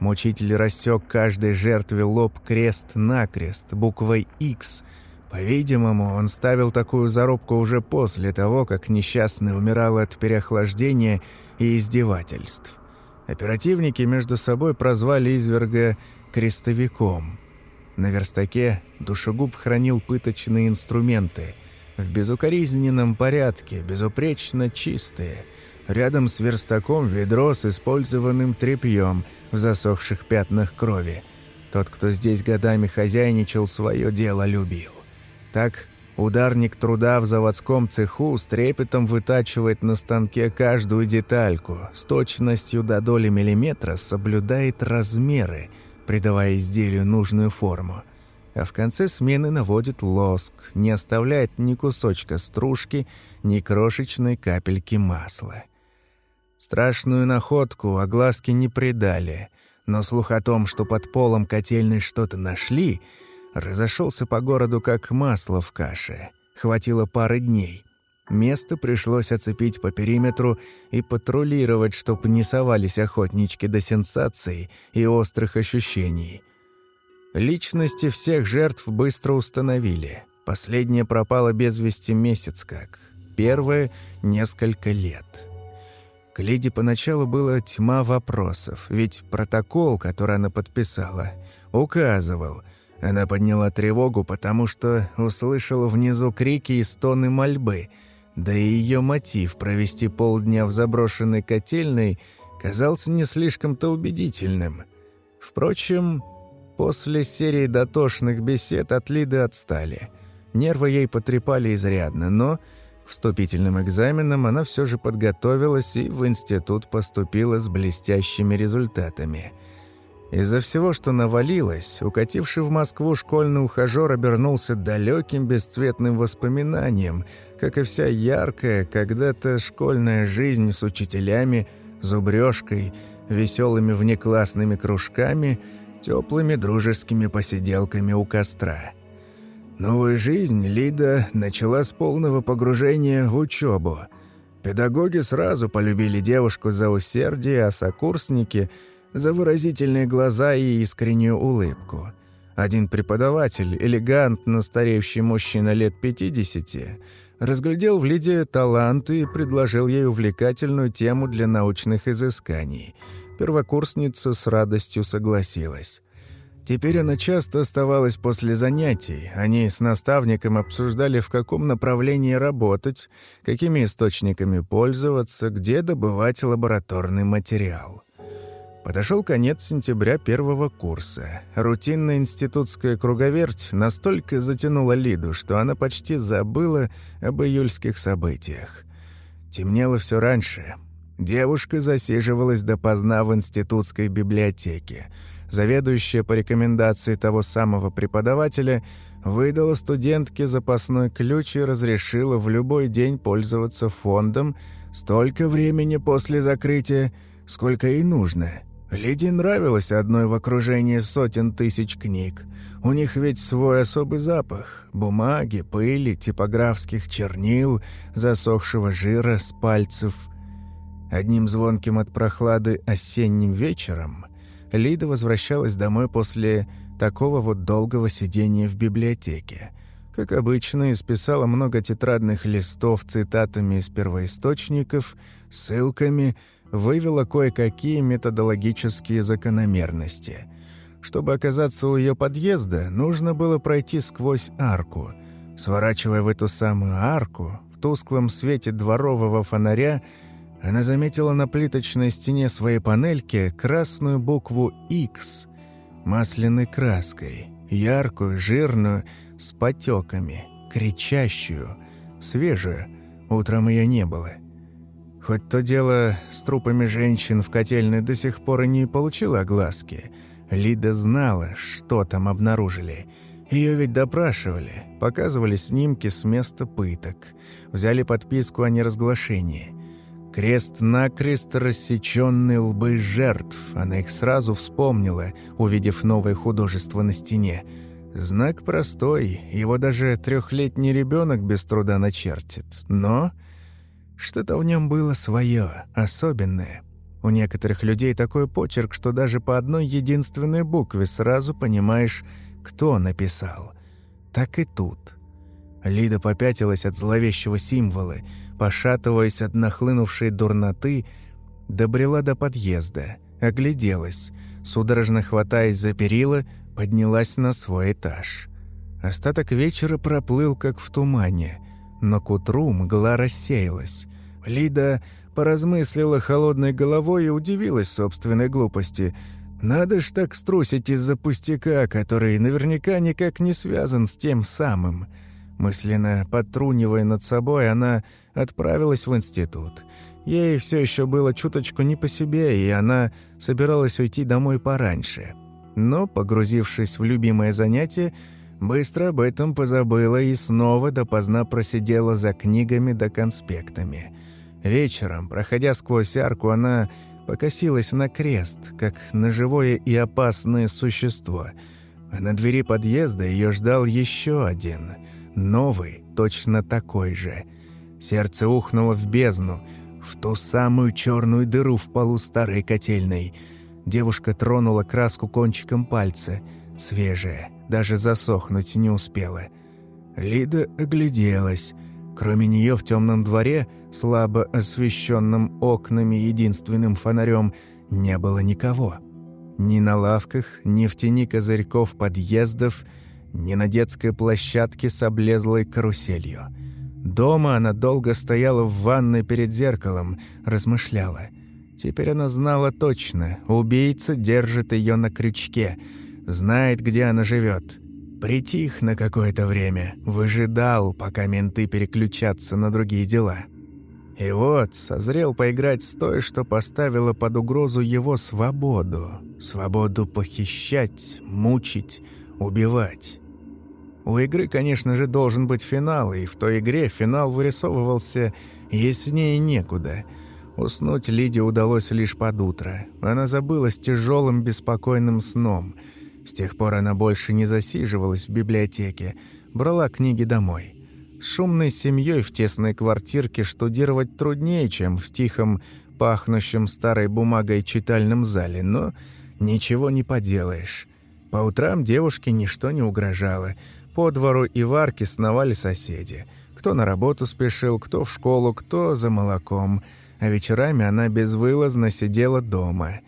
Мучитель рассек каждой жертве лоб крест-накрест, буквой X. По-видимому, он ставил такую зарубку уже после того, как несчастный умирал от переохлаждения и издевательств. Оперативники между собой прозвали изверга «крестовиком», на верстаке душегуб хранил пыточные инструменты. В безукоризненном порядке, безупречно чистые. Рядом с верстаком ведро с использованным тряпьем в засохших пятнах крови. Тот, кто здесь годами хозяйничал, свое дело любил. Так ударник труда в заводском цеху с трепетом вытачивает на станке каждую детальку, с точностью до доли миллиметра соблюдает размеры – придавая изделию нужную форму. А в конце смены наводит лоск, не оставляет ни кусочка стружки, ни крошечной капельки масла. Страшную находку огласки не придали, но слух о том, что под полом котельной что-то нашли, разошелся по городу как масло в каше. Хватило пары дней. Место пришлось оцепить по периметру и патрулировать, чтобы не совались охотнички до сенсаций и острых ощущений. Личности всех жертв быстро установили. Последняя пропала без вести месяц как. Первая — несколько лет. К Лиде поначалу было тьма вопросов, ведь протокол, который она подписала, указывал — она подняла тревогу, потому что услышала внизу крики и стоны мольбы — да и ее мотив провести полдня в заброшенной котельной казался не слишком-то убедительным. Впрочем, после серии дотошных бесед от Лиды отстали. Нервы ей потрепали изрядно, но вступительным экзаменам она все же подготовилась и в институт поступила с блестящими результатами – из-за всего, что навалилось, укативший в Москву школьный ухажер обернулся далеким бесцветным воспоминанием, как и вся яркая, когда-то школьная жизнь с учителями, зубрежкой, веселыми внеклассными кружками, теплыми дружескими посиделками у костра. Новую жизнь Лида начала с полного погружения в учебу – Педагоги сразу полюбили девушку за усердие, а сокурсники — за выразительные глаза и искреннюю улыбку. Один преподаватель, элегантно стареющий мужчина лет 50, разглядел в Лиде талант и предложил ей увлекательную тему для научных изысканий. Первокурсница с радостью согласилась. Теперь она часто оставалась после занятий. Они с наставником обсуждали, в каком направлении работать, какими источниками пользоваться, где добывать лабораторный материал. Подошел конец сентября первого курса. Рутинная институтская круговерть настолько затянула Лиду, что она почти забыла об июльских событиях. Темнело все раньше. Девушка засиживалась допоздна в институтской библиотеке — заведующая по рекомендации того самого преподавателя выдала студентке запасной ключ и разрешила в любой день пользоваться фондом столько времени после закрытия, сколько ей нужно. Лиде нравилось одной в окружении сотен тысяч книг. У них ведь свой особый запах – бумаги, пыли, типографских чернил, засохшего жира с пальцев. Одним звонким от прохлады осенним вечером Лида возвращалась домой после такого вот долгого сидения в библиотеке. Как обычно, исписала много тетрадных листов цитатами из первоисточников, ссылками, вывела кое-какие методологические закономерности. Чтобы оказаться у ее подъезда, нужно было пройти сквозь арку. Сворачивая в эту самую арку, в тусклом свете дворового фонаря, она заметила на плиточной стене своей панельки красную букву X масляной краской, яркую, жирную, с потеками, кричащую, свежую. Утром ее не было. Хоть то дело с трупами женщин в котельной до сих пор и не получило огласки, Лида знала, что там обнаружили. Ее ведь допрашивали, показывали снимки с места пыток, взяли подписку о неразглашении – Крест-накрест рассеченные лбы жертв. Она их сразу вспомнила, увидев новое художество на стене. Знак простой, его даже трехлетний ребенок без труда начертит. Но что-то в нем было свое, особенное. У некоторых людей такой почерк, что даже по одной единственной букве сразу понимаешь, кто написал. Так и тут. Лида попятилась от зловещего символа — пошатываясь от нахлынувшей дурноты, добрела до подъезда, огляделась, судорожно хватаясь за перила, поднялась на свой этаж. Остаток вечера проплыл, как в тумане, но к утру мгла рассеялась. Лида поразмыслила холодной головой и удивилась собственной глупости. Надо ж так струсить из-за пустяка, который наверняка никак не связан с тем самым. Мысленно потрунивая над собой, она отправилась в институт. Ей все еще было чуточку не по себе, и она собиралась уйти домой пораньше. Но, погрузившись в любимое занятие, быстро об этом позабыла и снова допоздна просидела за книгами да конспектами. Вечером, проходя сквозь арку, она покосилась на крест, как на живое и опасное существо. На двери подъезда ее ждал еще один, новый, точно такой же – Сердце ухнуло в бездну, в ту самую черную дыру в полу старой котельной. Девушка тронула краску кончиком пальца. Свежая, даже засохнуть не успела. Лида огляделась. Кроме нее в темном дворе, слабо освещенном окнами единственным фонарем, не было никого. Ни на лавках, ни в тени козырьков подъездов, ни на детской площадке с облезлой каруселью. Дома она долго стояла в ванной перед зеркалом, размышляла. Теперь она знала точно, убийца держит ее на крючке, знает, где она живет. Притих на какое-то время, выжидал, пока менты переключатся на другие дела. И вот созрел поиграть с той, что поставила под угрозу его свободу. Свободу похищать, мучить, убивать. У игры, конечно же, должен быть финал, и в той игре финал вырисовывался яснее некуда. Уснуть Лиде удалось лишь под утро. Она забылась тяжелым беспокойным сном. С тех пор она больше не засиживалась в библиотеке, брала книги домой. С шумной семьей в тесной квартирке штудировать труднее, чем в тихом, пахнущем старой бумагой читальном зале, но ничего не поделаешь. По утрам девушке ничто не угрожало. По двору и в арке сновали соседи. Кто на работу спешил, кто в школу, кто за молоком. А вечерами она безвылазно сидела дома.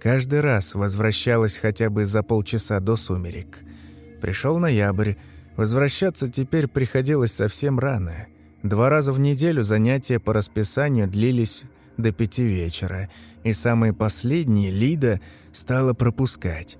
Каждый раз возвращалась хотя бы за полчаса до сумерек. Пришел ноябрь. Возвращаться теперь приходилось совсем рано. Два раза в неделю занятия по расписанию длились до пяти вечера, и самые последние Лида стала пропускать.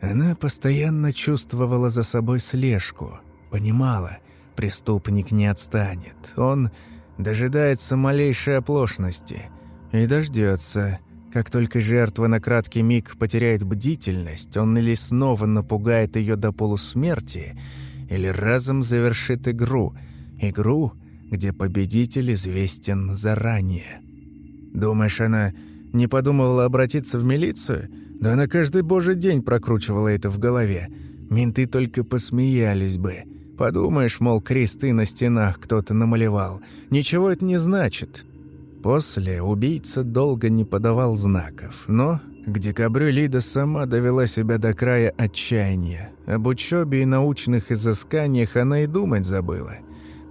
Она постоянно чувствовала за собой слежку, понимала, преступник не отстанет, он дожидается малейшей оплошности и дождется. Как только жертва на краткий миг потеряет бдительность, он или снова напугает ее до полусмерти, или разом завершит игру, игру, где победитель известен заранее. Думаешь, она не подумывала обратиться в милицию? Да она каждый божий день прокручивала это в голове. Менты только посмеялись бы. Подумаешь, мол, кресты на стенах кто-то намалевал. Ничего это не значит. После убийца долго не подавал знаков, но к декабрю Лида сама довела себя до края отчаяния. Об учебе и научных изысканиях она и думать забыла.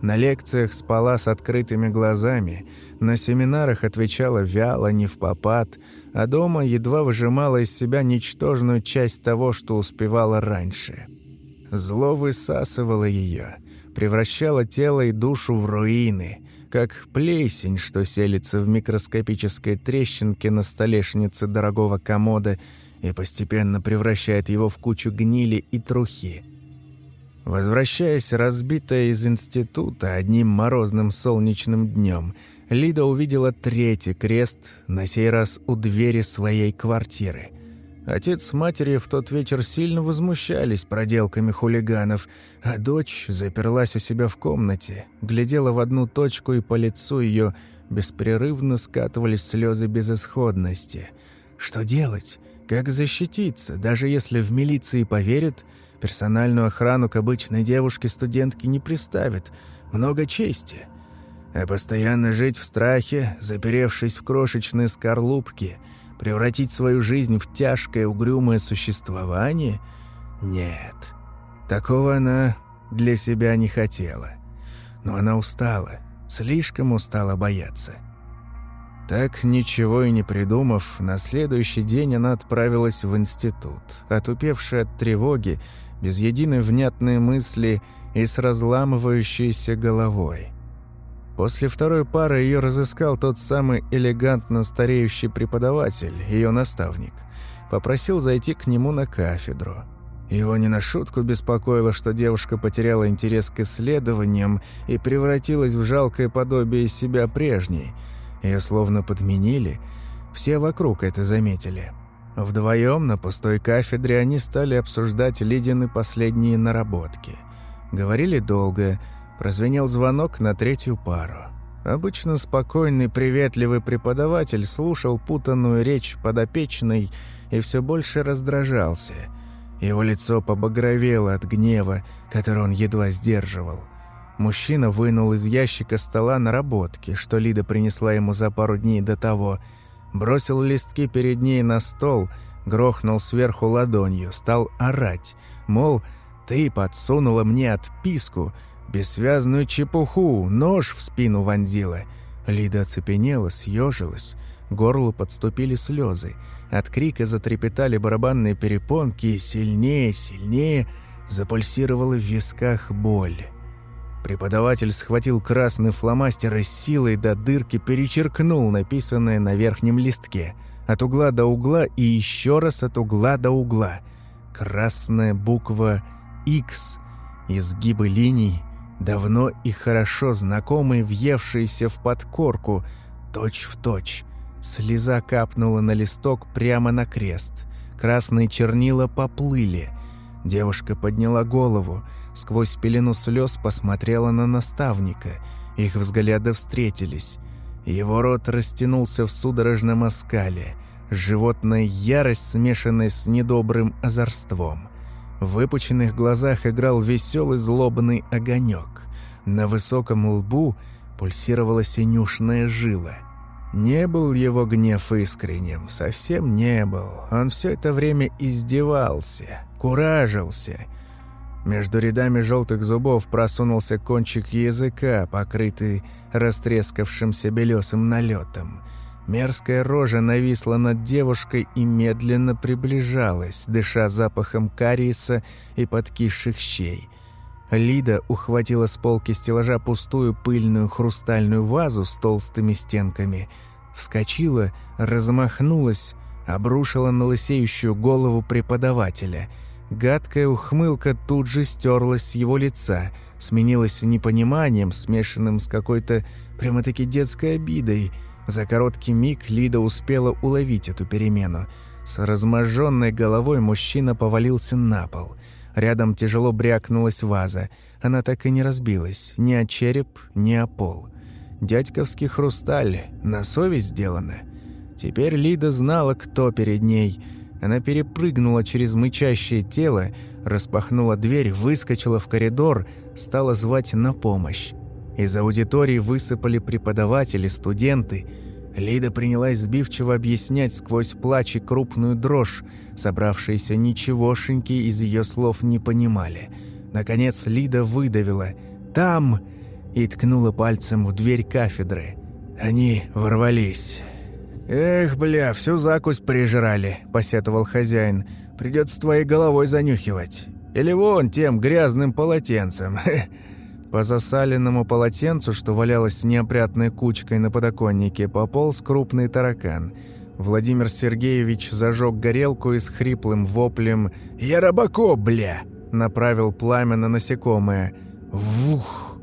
На лекциях спала с открытыми глазами, на семинарах отвечала вяло, не в попад, а дома едва выжимала из себя ничтожную часть того, что успевала раньше. Зло высасывало ее, превращало тело и душу в руины, как плесень, что селится в микроскопической трещинке на столешнице дорогого комода и постепенно превращает его в кучу гнили и трухи. Возвращаясь разбитая из института одним морозным солнечным днем, Лида увидела третий крест, на сей раз у двери своей квартиры. Отец с матерью в тот вечер сильно возмущались проделками хулиганов, а дочь заперлась у себя в комнате, глядела в одну точку, и по лицу ее беспрерывно скатывались слезы безысходности. Что делать? Как защититься? Даже если в милиции поверят, персональную охрану к обычной девушке-студентке не приставят. Много чести. А постоянно жить в страхе, заперевшись в крошечной скорлупке – Превратить свою жизнь в тяжкое угрюмое существование? Нет. Такого она для себя не хотела. Но она устала, слишком устала бояться. Так, ничего и не придумав, на следующий день она отправилась в институт, отупевшая от тревоги, без единой внятной мысли и с разламывающейся головой. После второй пары ее разыскал тот самый элегантно стареющий преподаватель, ее наставник. Попросил зайти к нему на кафедру. Его не на шутку беспокоило, что девушка потеряла интерес к исследованиям и превратилась в жалкое подобие себя прежней. Ее словно подменили. Все вокруг это заметили. Вдвоем на пустой кафедре они стали обсуждать Лидины последние наработки. Говорили долго – Прозвенел звонок на третью пару. Обычно спокойный, приветливый преподаватель слушал путанную речь подопечной и все больше раздражался. Его лицо побагровело от гнева, который он едва сдерживал. Мужчина вынул из ящика стола наработки, что Лида принесла ему за пару дней до того, бросил листки перед ней на стол, грохнул сверху ладонью, стал орать, мол, «Ты подсунула мне отписку, Бессвязную чепуху, нож в спину вонзила. Лида оцепенела, съежилась. Горлу подступили слезы. От крика затрепетали барабанные перепонки, и сильнее, сильнее запульсировала в висках боль. Преподаватель схватил красный фломастер и силой до дырки перечеркнул написанное на верхнем листке. От угла до угла и еще раз от угла до угла. Красная буква «X», изгибы линий, давно и хорошо знакомый, въевшийся в подкорку, точь в точь. Слеза капнула на листок прямо на крест. Красные чернила поплыли. Девушка подняла голову, сквозь пелену слез посмотрела на наставника. Их взгляды встретились. Его рот растянулся в судорожном оскале. Животная ярость, смешанная с недобрым озорством – в выпученных глазах играл веселый злобный огонек. На высоком лбу пульсировала синюшная жила. Не был его гнев искренним, совсем не был. Он все это время издевался, куражился. Между рядами желтых зубов просунулся кончик языка, покрытый растрескавшимся белесым налетом. Мерзкая рожа нависла над девушкой и медленно приближалась, дыша запахом кариеса и подкисших щей. Лида ухватила с полки стеллажа пустую пыльную хрустальную вазу с толстыми стенками, вскочила, размахнулась, обрушила на лысеющую голову преподавателя. Гадкая ухмылка тут же стерлась с его лица, сменилась непониманием, смешанным с какой-то прямо-таки детской обидой – за короткий миг Лида успела уловить эту перемену. С разможженной головой мужчина повалился на пол. Рядом тяжело брякнулась ваза. Она так и не разбилась, ни о череп, ни о пол. Дядьковский хрусталь, на совесть сделано. Теперь Лида знала, кто перед ней. Она перепрыгнула через мычащее тело, распахнула дверь, выскочила в коридор, стала звать на помощь. Из аудитории высыпали преподаватели, студенты. Лида принялась сбивчиво объяснять сквозь плач и крупную дрожь. Собравшиеся ничегошеньки из ее слов не понимали. Наконец Лида выдавила «Там!» и ткнула пальцем в дверь кафедры. Они ворвались. «Эх, бля, всю закусь прижрали», – посетовал хозяин. «Придется твоей головой занюхивать. Или вон тем грязным полотенцем. *laughs* По засаленному полотенцу, что валялось неопрятной кучкой на подоконнике, пополз крупный таракан. Владимир Сергеевич зажег горелку и с хриплым воплем «Я рабако, бля!» направил пламя на насекомое. Вух!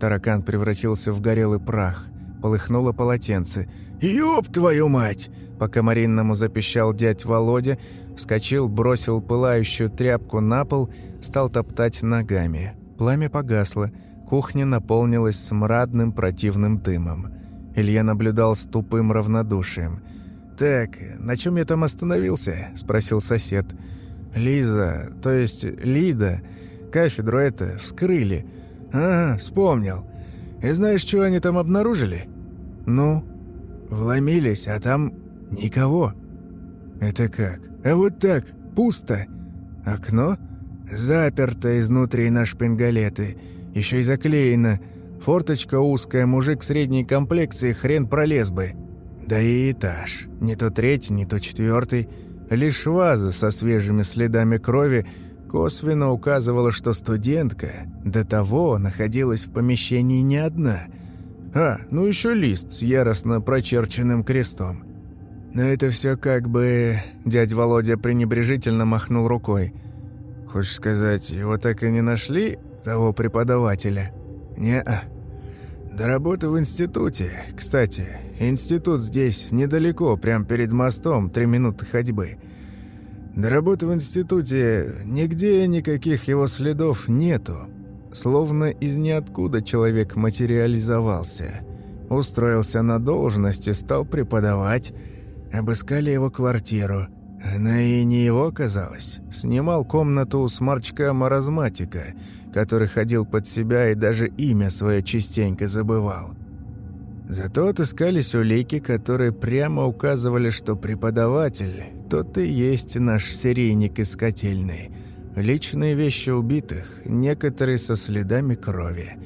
Таракан превратился в горелый прах. Полыхнуло полотенце. «Ёб твою мать!» По комаринному запищал дядь Володя, вскочил, бросил пылающую тряпку на пол, стал топтать ногами. Пламя погасло, кухня наполнилась смрадным противным дымом. Илья наблюдал с тупым равнодушием. «Так, на чем я там остановился?» – спросил сосед. «Лиза, то есть Лида, кафедру это вскрыли. Ага, вспомнил. И знаешь, что они там обнаружили?» «Ну?» «Вломились, а там никого». «Это как?» «А вот так, пусто. Окно?» Заперто изнутри на шпингалеты. Еще и заклеено. Форточка узкая, мужик средней комплекции, хрен пролез бы. Да и этаж. Не то третий, не то четвертый. Лишь ваза со свежими следами крови косвенно указывала, что студентка до того находилась в помещении не одна. А, ну еще лист с яростно прочерченным крестом. Но это все как бы... Дядь Володя пренебрежительно махнул рукой. Хочешь сказать, его так и не нашли, того преподавателя? Не-а. До работы в институте. Кстати, институт здесь недалеко, прямо перед мостом, три минуты ходьбы. До работы в институте нигде никаких его следов нету. Словно из ниоткуда человек материализовался. Устроился на должность и стал преподавать. Обыскали его квартиру – она и не его оказалась. Снимал комнату у сморчка-маразматика, который ходил под себя и даже имя свое частенько забывал. Зато отыскались улики, которые прямо указывали, что преподаватель – тот и есть наш серийник из котельной. Личные вещи убитых, некоторые со следами крови.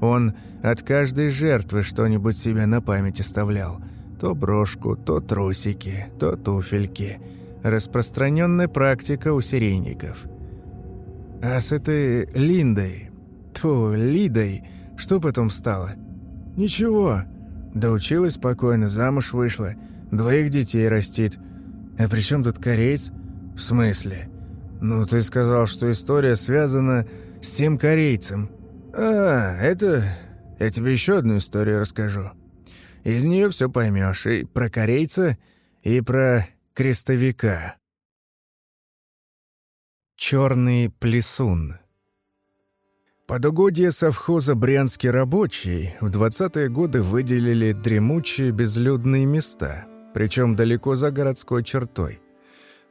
Он от каждой жертвы что-нибудь себе на память оставлял. То брошку, то трусики, то туфельки – Распространенная практика у серийников. А с этой Линдой, тьфу, Лидой, что потом стало? Ничего. Доучилась спокойно, замуж вышла, двоих детей растит. А при чем тут кореец? В смысле? Ну, ты сказал, что история связана с тем корейцем. А, это... Я тебе еще одну историю расскажу. Из нее все поймешь и про корейца, и про крестовика. Черный плесун. Под угодье совхоза «Брянский рабочий» в 20-е годы выделили дремучие безлюдные места, причем далеко за городской чертой.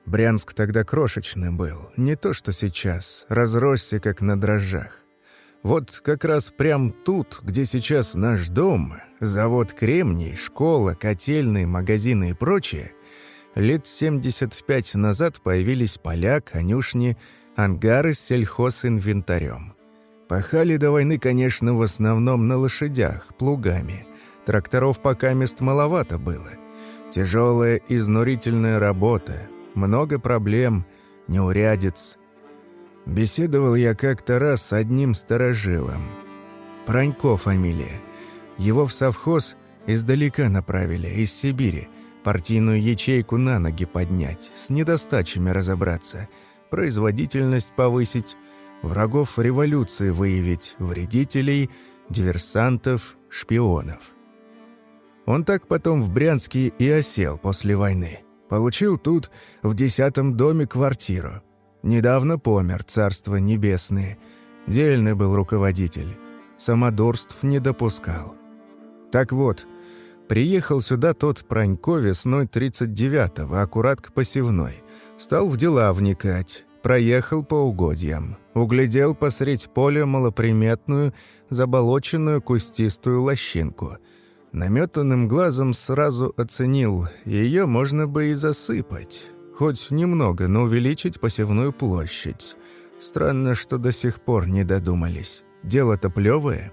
Брянск тогда крошечным был, не то что сейчас, разросся как на дрожжах. Вот как раз прям тут, где сейчас наш дом, завод «Кремний», школа, котельные, магазины и прочее, лет 75 назад появились поля, конюшни, ангары с сельхозинвентарем. Пахали до войны, конечно, в основном на лошадях, плугами. Тракторов пока мест маловато было. Тяжелая, изнурительная работа, много проблем, неурядиц. Беседовал я как-то раз с одним старожилом. Пронько фамилия. Его в совхоз издалека направили, из Сибири, партийную ячейку на ноги поднять, с недостачами разобраться, производительность повысить, врагов революции выявить, вредителей, диверсантов, шпионов. Он так потом в Брянске и осел после войны. Получил тут, в десятом доме, квартиру. Недавно помер, царство небесное. Дельный был руководитель. Самодурств не допускал. Так вот, приехал сюда тот Пронько весной 39-го, аккурат к посевной. Стал в дела вникать, проехал по угодьям. Углядел посредь поля малоприметную, заболоченную кустистую лощинку. Наметанным глазом сразу оценил, ее можно бы и засыпать. Хоть немного, но увеличить посевную площадь. Странно, что до сих пор не додумались. Дело-то плевое.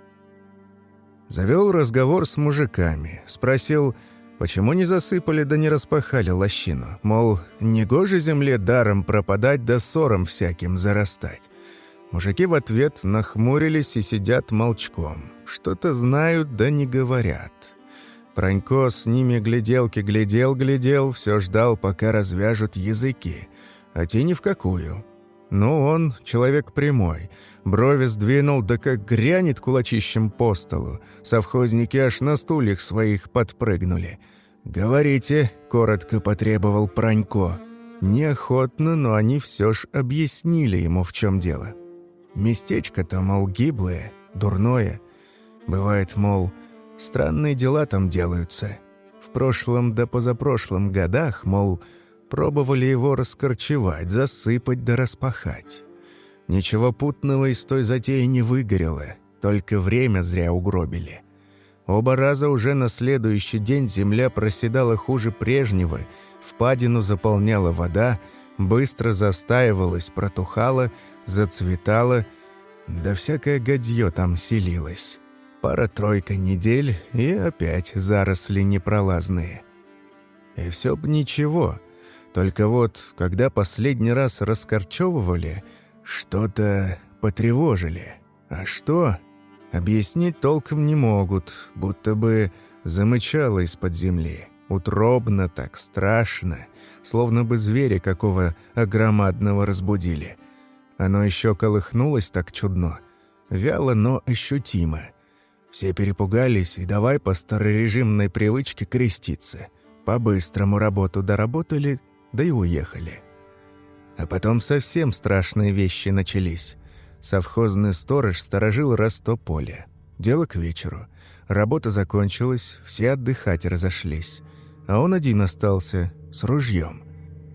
Завел разговор с мужиками. Спросил, почему не засыпали да не распахали лощину. Мол, негоже земле даром пропадать да ссором всяким зарастать. Мужики в ответ нахмурились и сидят молчком. Что-то знают, да не говорят. Пронько с ними гляделки глядел-глядел, все ждал, пока развяжут языки. А те ни в какую. Ну, он человек прямой. Брови сдвинул, да как грянет кулачищем по столу. Совхозники аж на стульях своих подпрыгнули. «Говорите», — коротко потребовал Пронько. Неохотно, но они все ж объяснили ему, в чем дело. Местечко-то, мол, гиблое, дурное. Бывает, мол, странные дела там делаются. В прошлом да позапрошлом годах, мол, пробовали его раскорчевать, засыпать да распахать. Ничего путного из той затеи не выгорело, только время зря угробили. Оба раза уже на следующий день земля проседала хуже прежнего, впадину заполняла вода, быстро застаивалась, протухала, зацветала, да всякое гадье там селилось. Пара-тройка недель, и опять заросли непролазные. И все б ничего, только вот, когда последний раз раскорчевывали, что-то потревожили. А что? Объяснить толком не могут, будто бы замычало из-под земли. Утробно так, страшно, словно бы зверя какого огромадного разбудили. Оно еще колыхнулось так чудно. Вяло, но ощутимо. Все перепугались и давай по старорежимной привычке креститься. По-быстрому работу доработали, да и уехали. А потом совсем страшные вещи начались. Совхозный сторож сторожил Росто поле. Дело к вечеру. Работа закончилась, все отдыхать разошлись. А он один остался, с ружьем.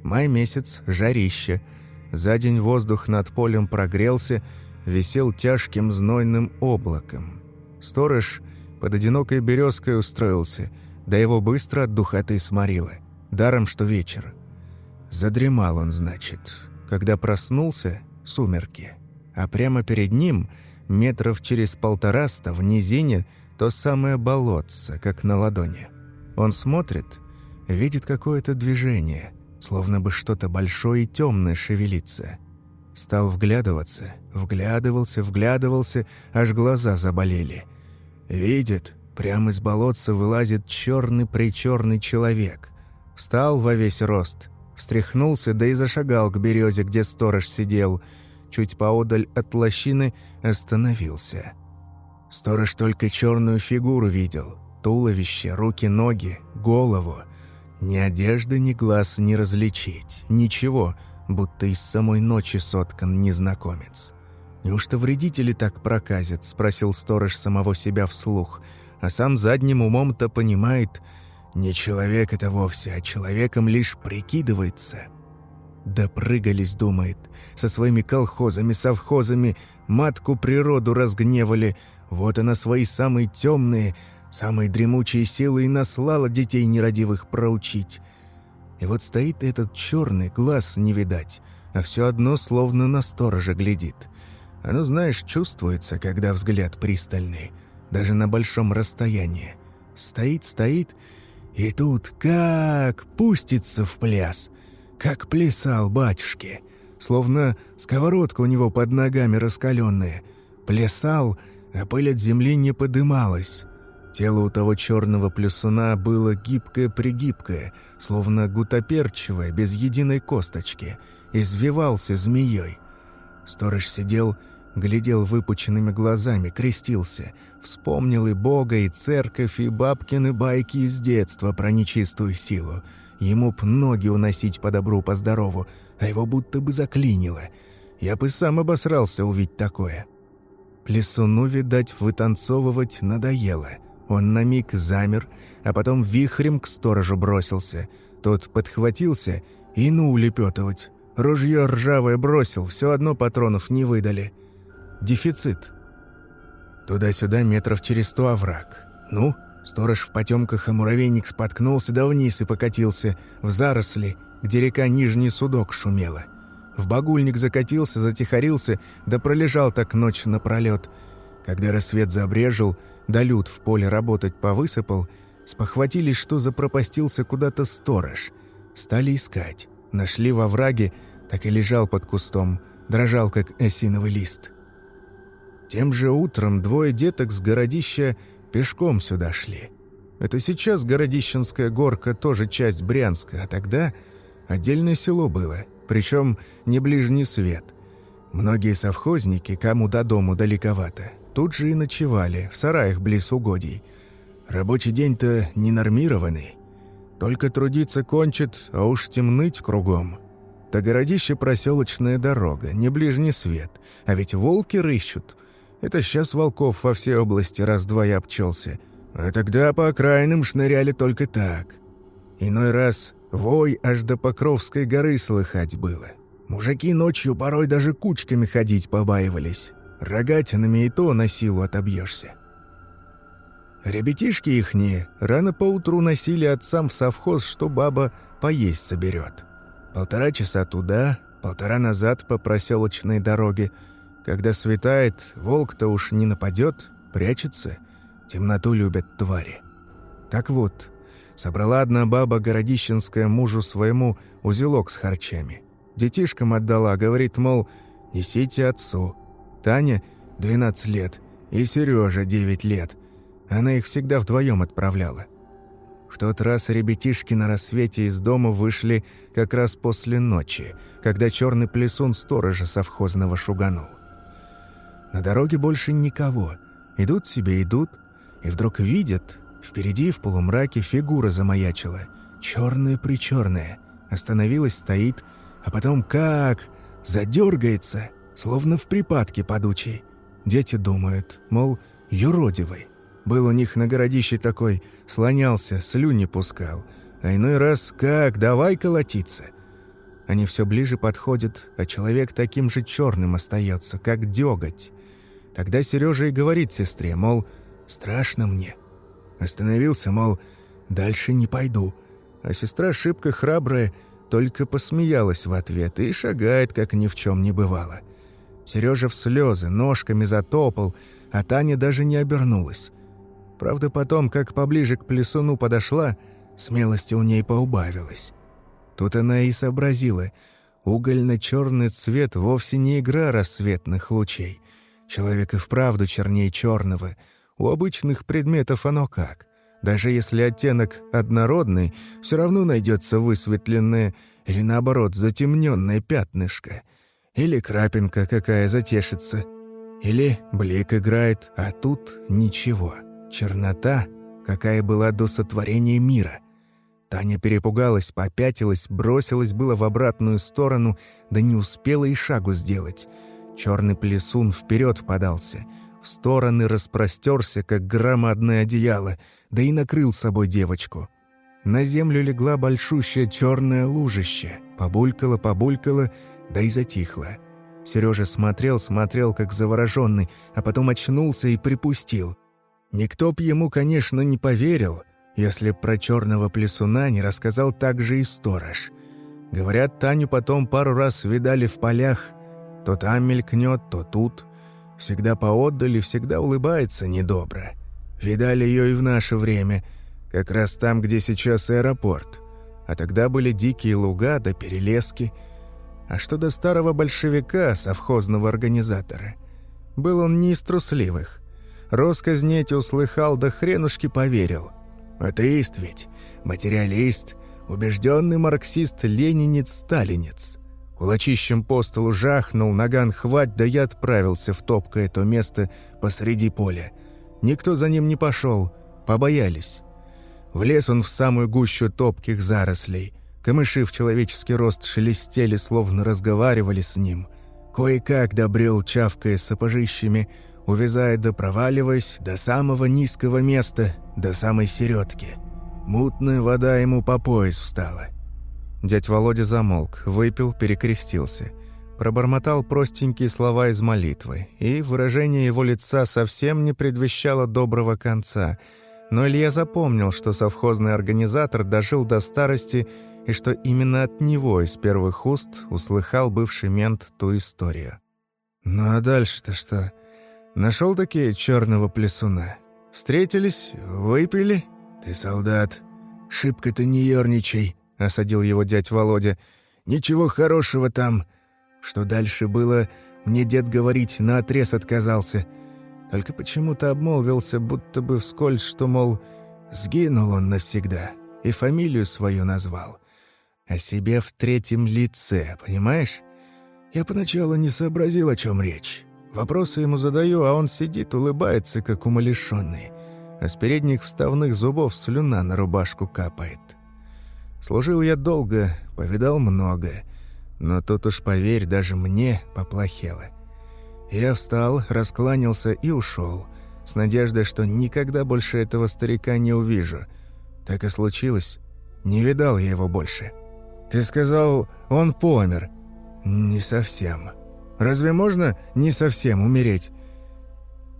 Май месяц, жарище – за день воздух над полем прогрелся, висел тяжким знойным облаком. Сторож под одинокой березкой устроился, да его быстро от духоты сморило. Даром, что вечер. Задремал он, значит. Когда проснулся — сумерки. А прямо перед ним, метров через полтораста, в низине, то самое болотце, как на ладони. Он смотрит, видит какое-то движение — словно бы что-то большое и темное шевелится. Стал вглядываться, вглядывался, вглядывался, аж глаза заболели. Видит, прямо из болотца вылазит черный-причерный человек. Встал во весь рост, встряхнулся, да и зашагал к березе, где сторож сидел. Чуть поодаль от лощины остановился. Сторож только черную фигуру видел. Туловище, руки, ноги, голову — ни одежды, ни глаз не различить, ничего, будто из самой ночи соткан незнакомец. «Неужто вредители так проказят?» – спросил сторож самого себя вслух, а сам задним умом-то понимает, не человек это вовсе, а человеком лишь прикидывается. Допрыгались, думает. Со своими колхозами, совхозами матку природу разгневали. Вот она свои самые темные, самые дремучие силы и наслала детей нерадивых проучить. И вот стоит этот черный, глаз не видать, а все одно словно на сторожа глядит. Оно, знаешь, чувствуется, когда взгляд пристальный, даже на большом расстоянии. Стоит, стоит, и тут как пустится в пляс, как плясал батюшки, словно сковородка у него под ногами раскаленная. Плясал, а пыль от земли не подымалась. Тело у того черного плюсуна было гибкое-пригибкое, словно гутоперчивое, без единой косточки, извивался змеей. Сторож сидел, глядел выпученными глазами, крестился, вспомнил и Бога, и церковь, и бабкины байки из детства про нечистую силу. Ему б ноги уносить по добру, по здорову, а его будто бы заклинило. Я бы сам обосрался увидеть такое. Плесуну, видать, вытанцовывать надоело — он на миг замер, а потом вихрем к сторожу бросился. Тот подхватился и ну улепетывать. Ружье ржавое бросил, все одно патронов не выдали. Дефицит. Туда-сюда метров через сто овраг. Ну, сторож в потемках, а муравейник споткнулся да вниз и покатился, в заросли, где река Нижний Судок шумела. В багульник закатился, затихарился, да пролежал так ночь напролет. Когда рассвет забрежил, да люд в поле работать повысыпал, спохватились, что запропастился куда-то сторож. Стали искать. Нашли во враге, так и лежал под кустом, дрожал, как осиновый лист. Тем же утром двое деток с городища пешком сюда шли. Это сейчас Городищенская горка тоже часть Брянска, а тогда отдельное село было, причем не ближний свет. Многие совхозники, кому до дому далековато, Тут же и ночевали, в сараях близ угодий. Рабочий день-то ненормированный. Только трудиться кончит, а уж темныть кругом. То городище проселочная дорога, не ближний свет. А ведь волки рыщут. Это сейчас волков во всей области раз-два и обчелся. А тогда по окраинам шныряли только так. Иной раз вой аж до Покровской горы слыхать было. Мужики ночью порой даже кучками ходить побаивались. Рогатинами и то на силу отобьешься. Ребятишки ихние рано поутру носили отцам в совхоз, что баба поесть соберет. Полтора часа туда, полтора назад по проселочной дороге. Когда светает, волк-то уж не нападет, прячется. Темноту любят твари. Так вот, собрала одна баба городищенская мужу своему узелок с харчами. Детишкам отдала, говорит, мол, несите отцу. Таня – 12 лет, и Сережа – 9 лет. Она их всегда вдвоем отправляла. В тот раз ребятишки на рассвете из дома вышли как раз после ночи, когда черный плесун сторожа совхозного шуганул. На дороге больше никого. Идут себе, идут, и вдруг видят, впереди в полумраке фигура замаячила. Черная-причерная. Остановилась, стоит, а потом как задергается – словно в припадке подучий. Дети думают, мол, юродивый. Был у них на городище такой, слонялся, слюни пускал. А иной раз «как, давай колотиться». Они все ближе подходят, а человек таким же черным остается, как деготь. Тогда Сережа и говорит сестре, мол, «страшно мне». Остановился, мол, «дальше не пойду». А сестра, шибко храбрая, только посмеялась в ответ и шагает, как ни в чем не бывало. Сережа в слезы, ножками затопал, а Таня даже не обернулась. Правда, потом, как поближе к плесуну подошла, смелости у ней поубавилось. Тут она и сообразила. Угольно-черный цвет вовсе не игра рассветных лучей. Человек и вправду чернее черного. У обычных предметов оно как. Даже если оттенок однородный, все равно найдется высветленное или, наоборот, затемненное пятнышко — или крапинка какая затешится. Или блик играет, а тут ничего. Чернота, какая была до сотворения мира. Таня перепугалась, попятилась, бросилась было в обратную сторону, да не успела и шагу сделать. Черный плесун вперед подался, в стороны распростерся, как громадное одеяло, да и накрыл собой девочку. на землю легла большущая черная лужище. Побулькала, побулькала, да и затихла. Сережа смотрел, смотрел, как завороженный, а потом очнулся и припустил. Никто б ему, конечно, не поверил, если про черного плесуна не рассказал также и сторож. Говорят, Таню потом пару раз видали в полях. То там мелькнет, то тут. Всегда поотдали, всегда улыбается недобро. Видали ее и в наше время, как раз там, где сейчас аэропорт. А тогда были дикие луга да перелески. А что до старого большевика, совхозного организатора? Был он не из трусливых. Росказни эти услыхал, да хренушки поверил. Атеист ведь, материалист, убежденный марксист-ленинец-сталинец. Кулачищем по столу жахнул, наган хвать, да я отправился в топкое то место посреди поля. Никто за ним не пошел, побоялись. Влез он в самую гущу топких зарослей. Камыши в человеческий рост шелестели, словно разговаривали с ним. Кое-как добрел, чавкая сапожищами, увязая да проваливаясь до самого низкого места, до самой середки. Мутная вода ему по пояс встала. Дядь Володя замолк, выпил, перекрестился. Пробормотал простенькие слова из молитвы, и выражение его лица совсем не предвещало доброго конца — но Илья запомнил, что совхозный организатор дожил до старости и что именно от него из первых уст услыхал бывший мент ту историю. «Ну а дальше-то что? Нашел такие черного плесуна? Встретились? Выпили? Ты солдат. Шибко ты не ерничай», — осадил его дядь Володя. «Ничего хорошего там. Что дальше было, мне дед говорить наотрез отказался». Только почему-то обмолвился, будто бы вскользь, что, мол, сгинул он навсегда, и фамилию свою назвал. О себе в третьем лице, понимаешь? Я поначалу не сообразил, о чем речь. Вопросы ему задаю, а он сидит, улыбается, как умалишенный. А с передних вставных зубов слюна на рубашку капает. Служил я долго, повидал много. Но тут уж, поверь, даже мне поплохело. Я встал, раскланялся и ушел, с надеждой, что никогда больше этого старика не увижу. Так и случилось. Не видал я его больше. Ты сказал, он помер. Не совсем. Разве можно не совсем умереть?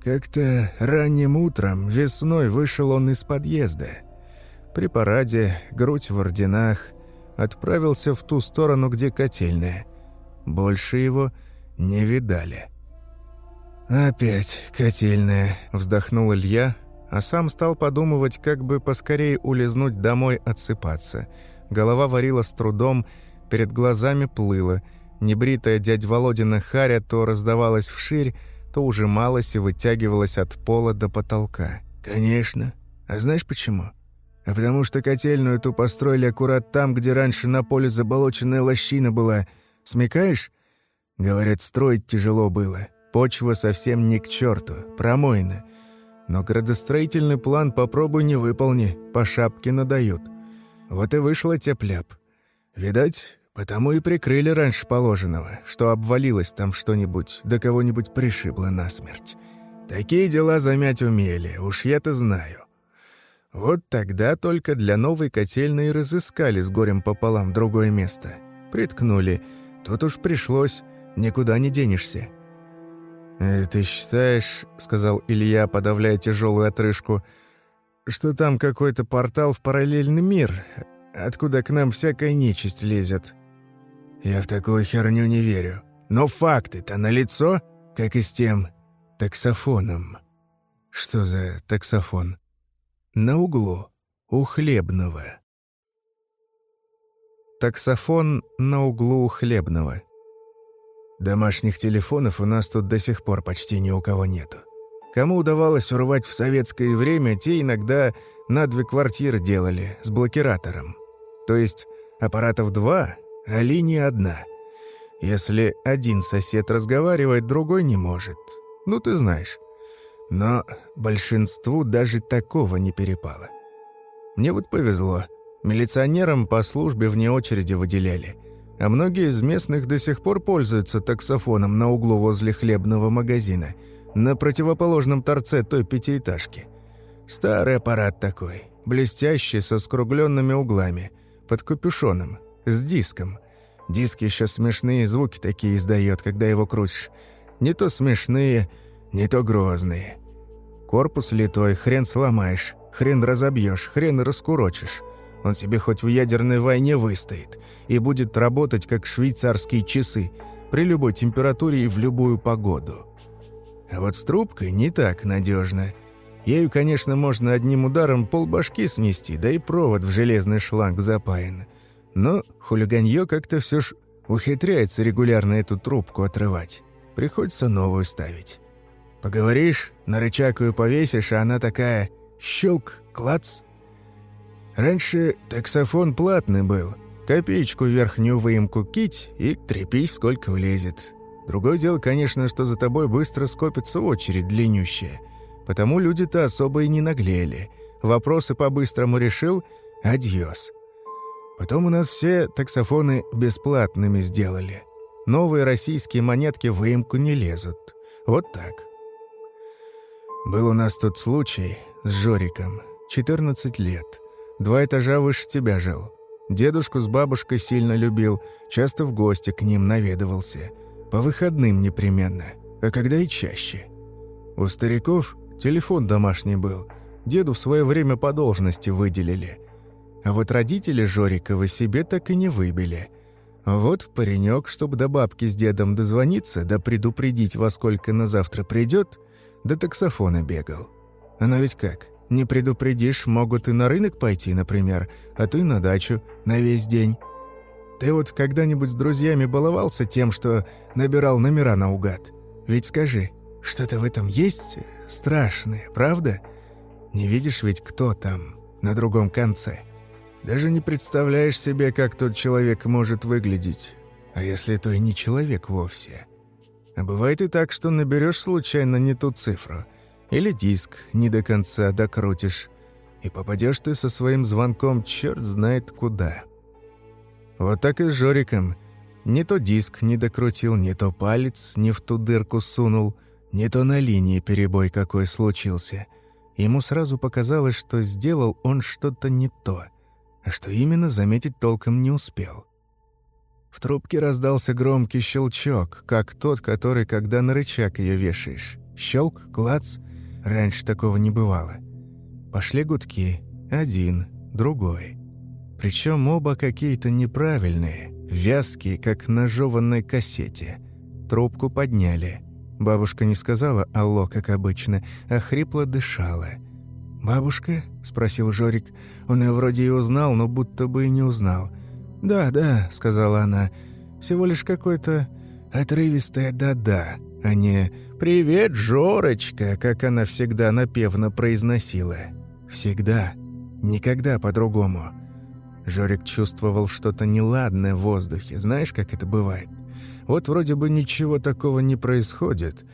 Как-то ранним утром, весной, вышел он из подъезда. При параде, грудь в орденах, отправился в ту сторону, где котельная. Больше его не видали. «Опять котельная», — вздохнул Илья, а сам стал подумывать, как бы поскорее улизнуть домой отсыпаться. Голова варила с трудом, перед глазами плыла. Небритая дядь Володина харя то раздавалась вширь, то ужималась и вытягивалась от пола до потолка. «Конечно. А знаешь почему?» «А потому что котельную эту построили аккурат там, где раньше на поле заболоченная лощина была. Смекаешь?» Говорят, строить тяжело было. Почва совсем не к черту, промойна. Но градостроительный план попробуй не выполни, по шапке надают. Вот и вышла тепляп. Видать, потому и прикрыли раньше положенного, что обвалилось там что-нибудь, да кого-нибудь пришибло насмерть. Такие дела замять умели, уж я-то знаю. Вот тогда только для новой котельной разыскали с горем пополам другое место. Приткнули. Тут уж пришлось, никуда не денешься. «Э, «Ты считаешь, — сказал Илья, подавляя тяжелую отрыжку, — что там какой-то портал в параллельный мир, откуда к нам всякая нечисть лезет?» «Я в такую херню не верю. Но факты-то налицо, как и с тем таксофоном». «Что за таксофон?» «На углу, у Хлебного». Таксофон на углу у Хлебного. Домашних телефонов у нас тут до сих пор почти ни у кого нету. Кому удавалось урвать в советское время, те иногда на две квартиры делали с блокиратором. То есть аппаратов два, а линия одна. Если один сосед разговаривает, другой не может. Ну, ты знаешь. Но большинству даже такого не перепало. Мне вот повезло. Милиционерам по службе вне очереди выделяли – а многие из местных до сих пор пользуются таксофоном на углу возле хлебного магазина, на противоположном торце той пятиэтажки. Старый аппарат такой, блестящий, со скругленными углами, под капюшоном, с диском. Диск еще смешные звуки такие издает, когда его крутишь. Не то смешные, не то грозные. Корпус литой, хрен сломаешь, хрен разобьешь, хрен раскурочишь. Он себе хоть в ядерной войне выстоит и будет работать как швейцарские часы при любой температуре и в любую погоду. А вот с трубкой не так надежно. Ею, конечно, можно одним ударом полбашки снести, да и провод в железный шланг запаян. Но хулиганье как-то все ж ухитряется регулярно эту трубку отрывать. Приходится новую ставить. Поговоришь, на рычаг ее повесишь, а она такая щелк, клац. Раньше таксофон платный был. Копеечку верхнюю выемку кить и трепись сколько влезет. Другое дело, конечно, что за тобой быстро скопится очередь длиннющая. Потому люди-то особо и не наглели. Вопросы по-быстрому решил – адьос. Потом у нас все таксофоны бесплатными сделали. Новые российские монетки в выемку не лезут. Вот так. Был у нас тут случай с Жориком. 14 лет. Два этажа выше тебя жил. Дедушку с бабушкой сильно любил, часто в гости к ним наведывался. По выходным непременно, а когда и чаще. У стариков телефон домашний был. Деду в свое время по должности выделили. А вот родители Жорикова себе так и не выбили. Вот паренек, чтобы до бабки с дедом дозвониться, да предупредить, во сколько на завтра придет, до таксофона бегал. Оно ведь как? Не предупредишь, могут и на рынок пойти, например, а ты на дачу на весь день. Ты вот когда-нибудь с друзьями баловался тем, что набирал номера наугад? Ведь скажи, что-то в этом есть страшное, правда? Не видишь ведь, кто там на другом конце? Даже не представляешь себе, как тот человек может выглядеть. А если то и не человек вовсе? А бывает и так, что наберешь случайно не ту цифру. Или диск не до конца докрутишь. И попадешь ты со своим звонком черт знает куда. Вот так и с Жориком. Не то диск не докрутил, не то палец не в ту дырку сунул, не то на линии перебой какой случился. Ему сразу показалось, что сделал он что-то не то, а что именно заметить толком не успел. В трубке раздался громкий щелчок, как тот, который, когда на рычаг ее вешаешь. Щелк, клац. Раньше такого не бывало. Пошли гудки. Один, другой. Причем оба какие-то неправильные, вязкие, как на жеванной кассете. Трубку подняли. Бабушка не сказала «алло», как обычно, а хрипло дышала. «Бабушка?» – спросил Жорик. Он ее вроде и узнал, но будто бы и не узнал – «Да, да», — сказала она, — «всего лишь какое-то отрывистое «да-да», а не «Привет, Жорочка», как она всегда напевно произносила. Всегда. Никогда по-другому. Жорик чувствовал что-то неладное в воздухе. Знаешь, как это бывает? Вот вроде бы ничего такого не происходит,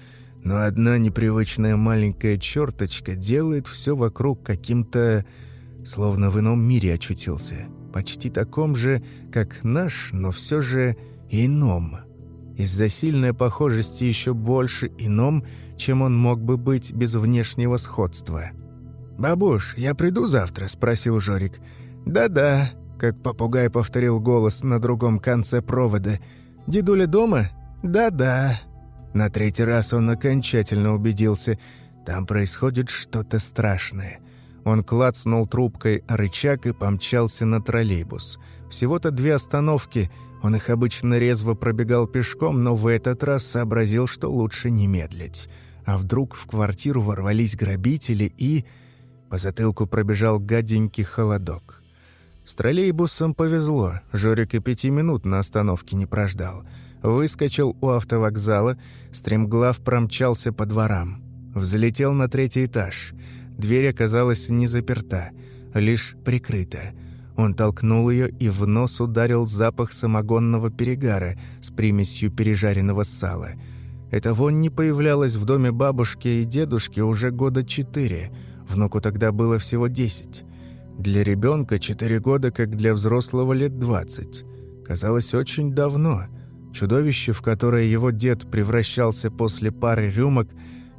но одна непривычная маленькая черточка делает все вокруг каким-то... словно в ином мире очутился почти таком же, как наш, но все же ином. Из-за сильной похожести еще больше ином, чем он мог бы быть без внешнего сходства. «Бабуш, я приду завтра?» – спросил Жорик. «Да-да», – как попугай повторил голос на другом конце провода. «Дедуля дома?» «Да-да». На третий раз он окончательно убедился – там происходит что-то страшное. Он клацнул трубкой рычаг и помчался на троллейбус. Всего-то две остановки. Он их обычно резво пробегал пешком, но в этот раз сообразил, что лучше не медлить. А вдруг в квартиру ворвались грабители и... По затылку пробежал гаденький холодок. С троллейбусом повезло. Жорик и пяти минут на остановке не прождал. Выскочил у автовокзала, стремглав промчался по дворам. Взлетел на третий этаж — Дверь оказалась не заперта, лишь прикрыта. Он толкнул ее и в нос ударил запах самогонного перегара с примесью пережаренного сала. Эта вонь не появлялась в доме бабушки и дедушки уже года четыре. Внуку тогда было всего десять. Для ребенка четыре года, как для взрослого лет двадцать. Казалось, очень давно. Чудовище, в которое его дед превращался после пары рюмок,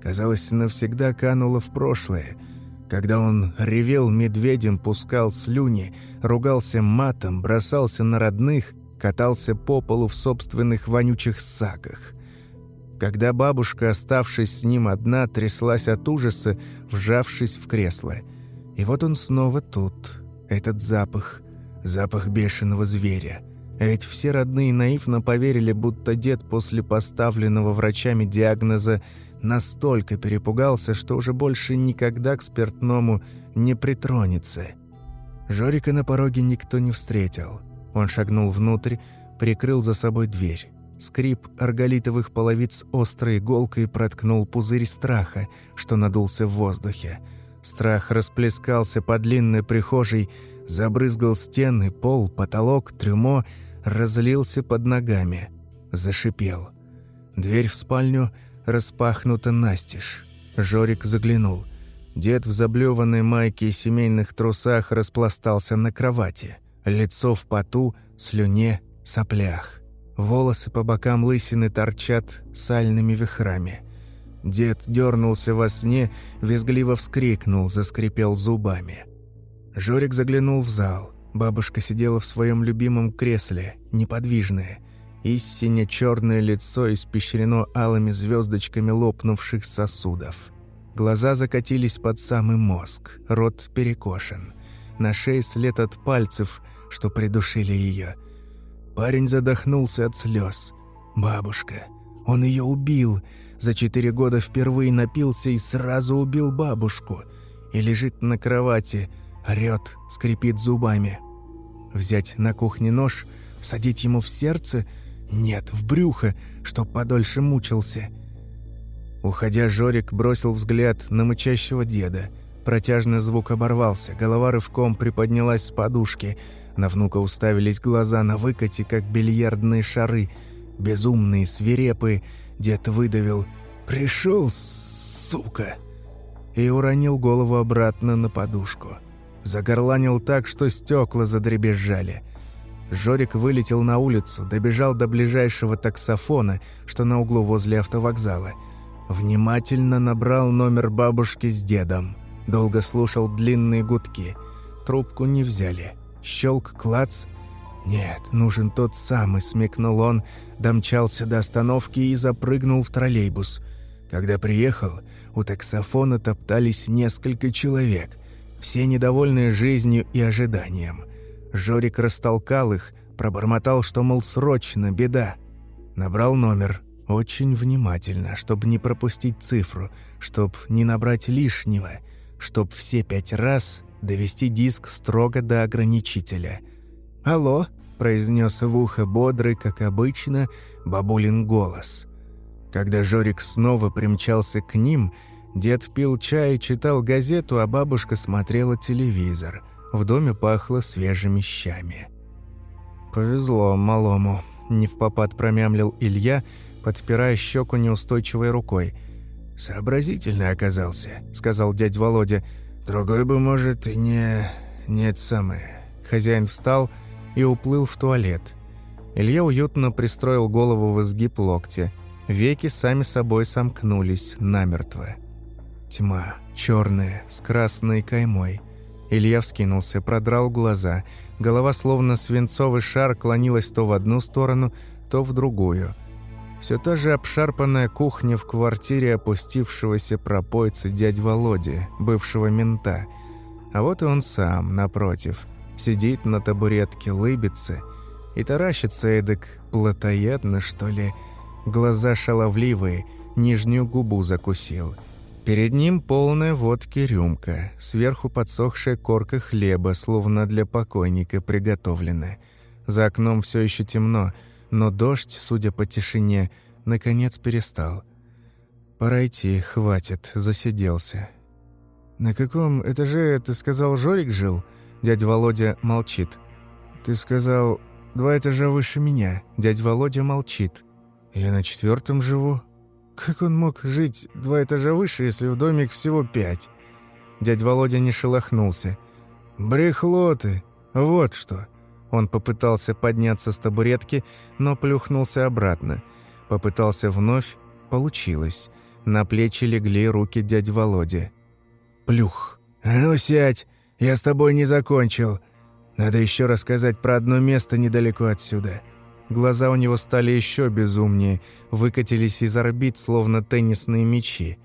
казалось, навсегда кануло в прошлое – Когда он ревел медведем, пускал слюни, ругался матом, бросался на родных, катался по полу в собственных вонючих саках. Когда бабушка, оставшись с ним одна, тряслась от ужаса, вжавшись в кресло. И вот он снова тут. Этот запах, запах бешеного зверя. А ведь все родные наивно поверили, будто дед после поставленного врачами диагноза настолько перепугался, что уже больше никогда к спиртному не притронется. Жорика на пороге никто не встретил. Он шагнул внутрь, прикрыл за собой дверь. Скрип арголитовых половиц острой иголкой проткнул пузырь страха, что надулся в воздухе. Страх расплескался по длинной прихожей, забрызгал стены, пол, потолок, трюмо, разлился под ногами. Зашипел. Дверь в спальню распахнута настежь. Жорик заглянул. Дед в заблеванной майке и семейных трусах распластался на кровати. Лицо в поту, слюне, соплях. Волосы по бокам лысины торчат сальными вихрами. Дед дернулся во сне, визгливо вскрикнул, заскрипел зубами. Жорик заглянул в зал. Бабушка сидела в своем любимом кресле, неподвижная. Истинно черное лицо испещрено алыми звездочками лопнувших сосудов. Глаза закатились под самый мозг, рот перекошен. На шее след от пальцев, что придушили ее – Парень задохнулся от слез. Бабушка. Он ее убил. За четыре года впервые напился и сразу убил бабушку. И лежит на кровати, орёт, скрипит зубами. Взять на кухне нож, всадить ему в сердце? Нет, в брюхо, чтоб подольше мучился. Уходя, Жорик бросил взгляд на мычащего деда. Протяжный звук оборвался, голова рывком приподнялась с подушки – на внука уставились глаза на выкате, как бильярдные шары. Безумные, свирепые. Дед выдавил «Пришел, сука!» и уронил голову обратно на подушку. Загорланил так, что стекла задребезжали. Жорик вылетел на улицу, добежал до ближайшего таксофона, что на углу возле автовокзала. Внимательно набрал номер бабушки с дедом. Долго слушал длинные гудки. Трубку не взяли. Щелк, клац. Нет, нужен тот самый, смекнул он, домчался до остановки и запрыгнул в троллейбус. Когда приехал, у таксофона топтались несколько человек, все недовольные жизнью и ожиданием. Жорик растолкал их, пробормотал, что, мол, срочно, беда. Набрал номер, очень внимательно, чтобы не пропустить цифру, чтобы не набрать лишнего, чтобы все пять раз довести диск строго до ограничителя. «Алло», – произнес в ухо бодрый, как обычно, бабулин голос. Когда Жорик снова примчался к ним, дед пил чай и читал газету, а бабушка смотрела телевизор. В доме пахло свежими щами. «Повезло малому», – не в попад промямлил Илья, подпирая щеку неустойчивой рукой. «Сообразительный оказался», – сказал дядь Володя – Другой бы, может, и не... нет самое. Хозяин встал и уплыл в туалет. Илья уютно пристроил голову в изгиб локтя. Веки сами собой сомкнулись намертво. Тьма, черная, с красной каймой. Илья вскинулся, продрал глаза. Голова, словно свинцовый шар, клонилась то в одну сторону, то в другую – все та же обшарпанная кухня в квартире опустившегося пропойца дядь Володи, бывшего мента. А вот и он сам, напротив, сидит на табуретке, лыбится и таращится эдак плотоядно, что ли. Глаза шаловливые, нижнюю губу закусил. Перед ним полная водки рюмка, сверху подсохшая корка хлеба, словно для покойника приготовленная. За окном все еще темно – но дождь, судя по тишине, наконец перестал. «Пора идти, хватит, засиделся». «На каком этаже, ты сказал, Жорик жил?» Дядя Володя молчит. «Ты сказал, два этажа выше меня». Дядя Володя молчит. «Я на четвертом живу». «Как он мог жить два этажа выше, если в домик всего пять?» Дядя Володя не шелохнулся. «Брехло ты! Вот что! Он попытался подняться с табуретки, но плюхнулся обратно. Попытался вновь, получилось. На плечи легли руки дяди Володи. Плюх. «А ну сядь, я с тобой не закончил. Надо еще рассказать про одно место недалеко отсюда». Глаза у него стали еще безумнее, выкатились из орбит, словно теннисные мячи.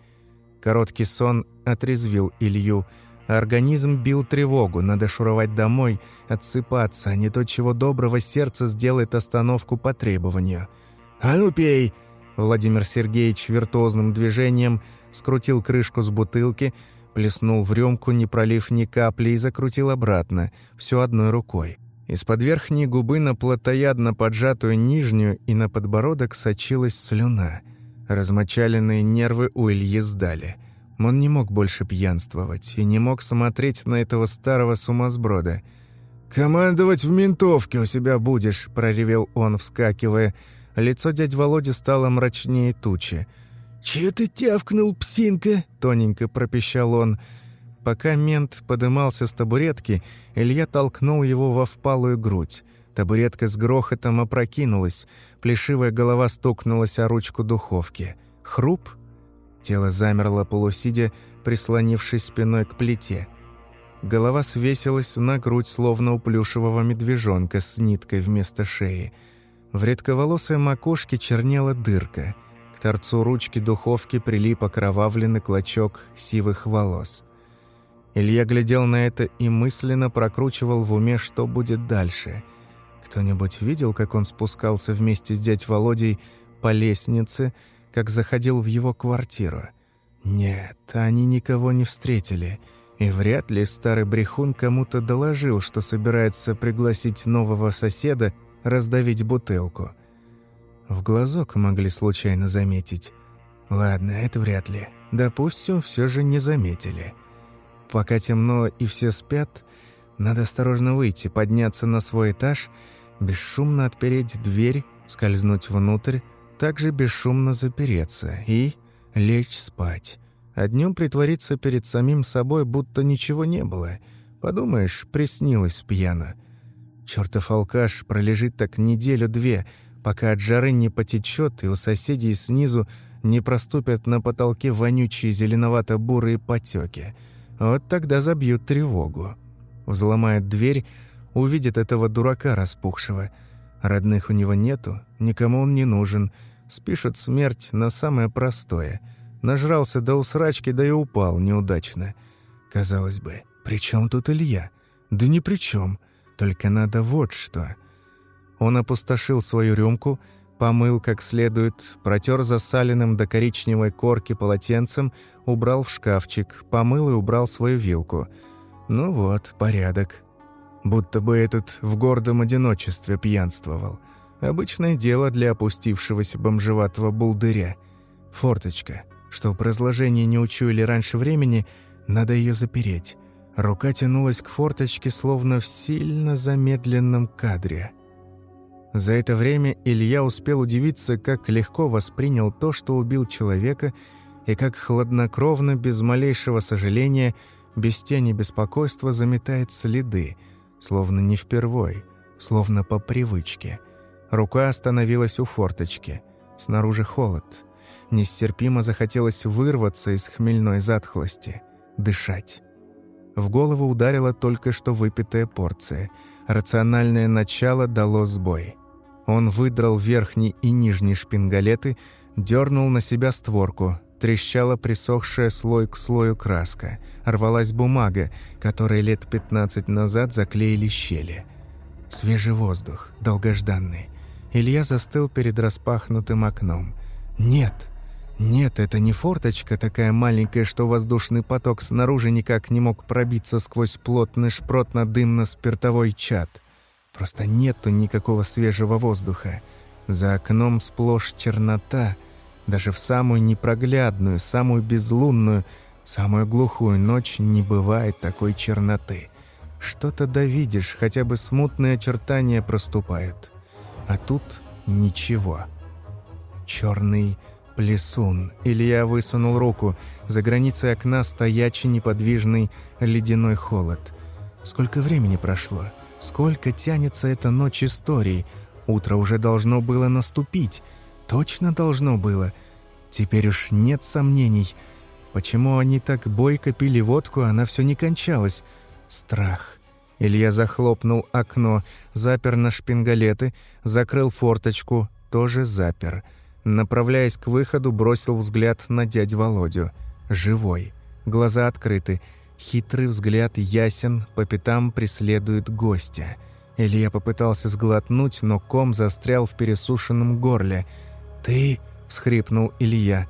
Короткий сон отрезвил Илью, организм бил тревогу, надо шуровать домой, отсыпаться, а не то чего доброго сердце сделает остановку по требованию. «А ну пей!» Владимир Сергеевич виртуозным движением скрутил крышку с бутылки, плеснул в рюмку, не пролив ни капли, и закрутил обратно, все одной рукой. Из-под верхней губы на плотоядно поджатую нижнюю и на подбородок сочилась слюна. Размочаленные нервы у Ильи сдали. Он не мог больше пьянствовать и не мог смотреть на этого старого сумасброда. «Командовать в ментовке у себя будешь», – проревел он, вскакивая. Лицо дядь Володи стало мрачнее тучи. «Чё ты тявкнул, псинка?» – тоненько пропищал он. Пока мент подымался с табуретки, Илья толкнул его во впалую грудь. Табуретка с грохотом опрокинулась, плешивая голова стукнулась о ручку духовки. Хруп? Тело замерло полусидя, прислонившись спиной к плите. Голова свесилась на грудь, словно у плюшевого медвежонка с ниткой вместо шеи. В редковолосой макушке чернела дырка – торцу ручки духовки прилип окровавленный клочок сивых волос. Илья глядел на это и мысленно прокручивал в уме, что будет дальше. Кто-нибудь видел, как он спускался вместе с дядь Володей по лестнице, как заходил в его квартиру? Нет, они никого не встретили. И вряд ли старый брехун кому-то доложил, что собирается пригласить нового соседа раздавить бутылку. В глазок могли случайно заметить. Ладно, это вряд ли. Допустим, все же не заметили. Пока темно и все спят, надо осторожно выйти, подняться на свой этаж, бесшумно отпереть дверь, скользнуть внутрь, также бесшумно запереться и лечь спать. А днем притвориться перед самим собой, будто ничего не было. Подумаешь, приснилось пьяно. Чёртов алкаш пролежит так неделю-две, пока от жары не потечет и у соседей снизу не проступят на потолке вонючие зеленовато-бурые потеки. Вот тогда забьют тревогу. Взломает дверь, увидит этого дурака распухшего. Родных у него нету, никому он не нужен. Спишут смерть на самое простое. Нажрался до усрачки, да и упал неудачно. Казалось бы, при чем тут Илья? Да ни при чем. Только надо вот что. Он опустошил свою рюмку, помыл как следует, протер засаленным до коричневой корки полотенцем, убрал в шкафчик, помыл и убрал свою вилку. Ну вот, порядок. Будто бы этот в гордом одиночестве пьянствовал. Обычное дело для опустившегося бомжеватого булдыря. Форточка. Чтоб разложение не учуяли раньше времени, надо ее запереть. Рука тянулась к форточке, словно в сильно замедленном кадре. За это время Илья успел удивиться, как легко воспринял то, что убил человека, и как хладнокровно, без малейшего сожаления, без тени беспокойства заметает следы, словно не впервой, словно по привычке. Рука остановилась у форточки. Снаружи холод. Нестерпимо захотелось вырваться из хмельной затхлости, дышать. В голову ударила только что выпитая порция. Рациональное начало дало сбой. Он выдрал верхний и нижний шпингалеты, дернул на себя створку. Трещала присохшая слой к слою краска. Рвалась бумага, которой лет 15 назад заклеили щели. Свежий воздух, долгожданный. Илья застыл перед распахнутым окном. «Нет!» Нет, это не форточка такая маленькая, что воздушный поток снаружи никак не мог пробиться сквозь плотный шпротно-дымно-спиртовой чад. Просто нету никакого свежего воздуха. За окном сплошь чернота. Даже в самую непроглядную, самую безлунную, самую глухую ночь не бывает такой черноты. Что-то да видишь, хотя бы смутные очертания проступают. А тут ничего. Черный плесун. Илья высунул руку. За границей окна стоячий неподвижный ледяной холод. Сколько времени прошло? Сколько тянется эта ночь истории? Утро уже должно было наступить. Точно должно было. Теперь уж нет сомнений. Почему они так бойко пили водку, а она все не кончалась? Страх. Илья захлопнул окно, запер на шпингалеты, закрыл форточку, тоже запер. Направляясь к выходу, бросил взгляд на дядь Володю. Живой. Глаза открыты. Хитрый взгляд ясен, по пятам преследует гостя. Илья попытался сглотнуть, но ком застрял в пересушенном горле. «Ты?» – всхрипнул Илья.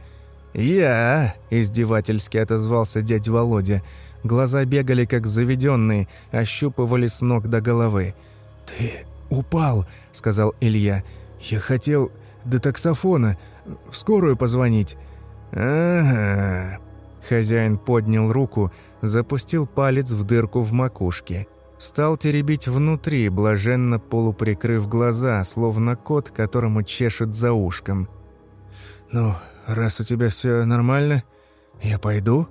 «Я!» – издевательски отозвался дядя Володя. Глаза бегали, как заведенные, ощупывали с ног до головы. «Ты упал», – сказал Илья. «Я хотел до таксофона, в скорую позвонить». «Ага». Хозяин поднял руку, запустил палец в дырку в макушке. Стал теребить внутри, блаженно полуприкрыв глаза, словно кот, которому чешет за ушком. «Ну, раз у тебя все нормально, я пойду?»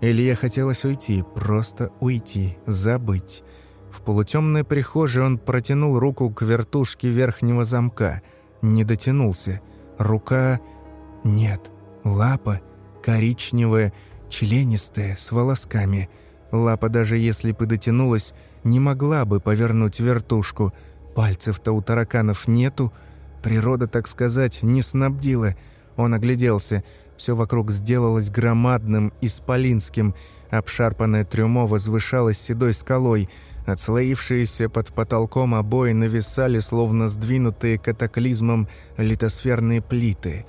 Илье хотелось уйти, просто уйти, забыть. В полутемной прихожей он протянул руку к вертушке верхнего замка. Не дотянулся. Рука... Нет. Лапа. Коричневая, членистая, с волосками. Лапа, даже если бы дотянулась, не могла бы повернуть вертушку. Пальцев-то у тараканов нету. Природа, так сказать, не снабдила. Он огляделся. Все вокруг сделалось громадным, исполинским. Обшарпанное трюмо возвышалось седой скалой. Отслоившиеся под потолком обои нависали, словно сдвинутые катаклизмом литосферные плиты.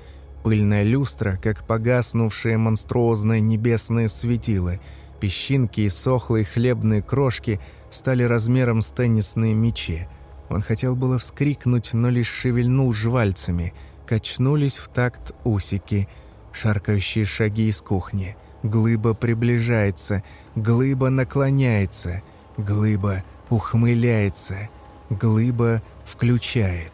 Пыльная люстра, как погаснувшие монструозные небесные светила. Песчинки и сохлые хлебные крошки стали размером с теннисные мячи. Он хотел было вскрикнуть, но лишь шевельнул жвальцами. Качнулись в такт усики – Шаркающие шаги из кухни. Глыба приближается, глыба наклоняется, глыба ухмыляется, глыба включает.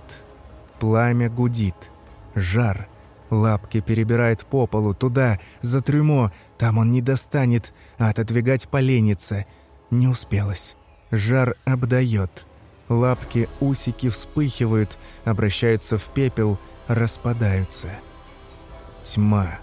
Пламя гудит, жар, лапки перебирает по полу, туда, за трюмо, там он не достанет, а отодвигать поленится. Не успелось. Жар обдает. Лапки, усики вспыхивают, обращаются в пепел, распадаются. Тьма.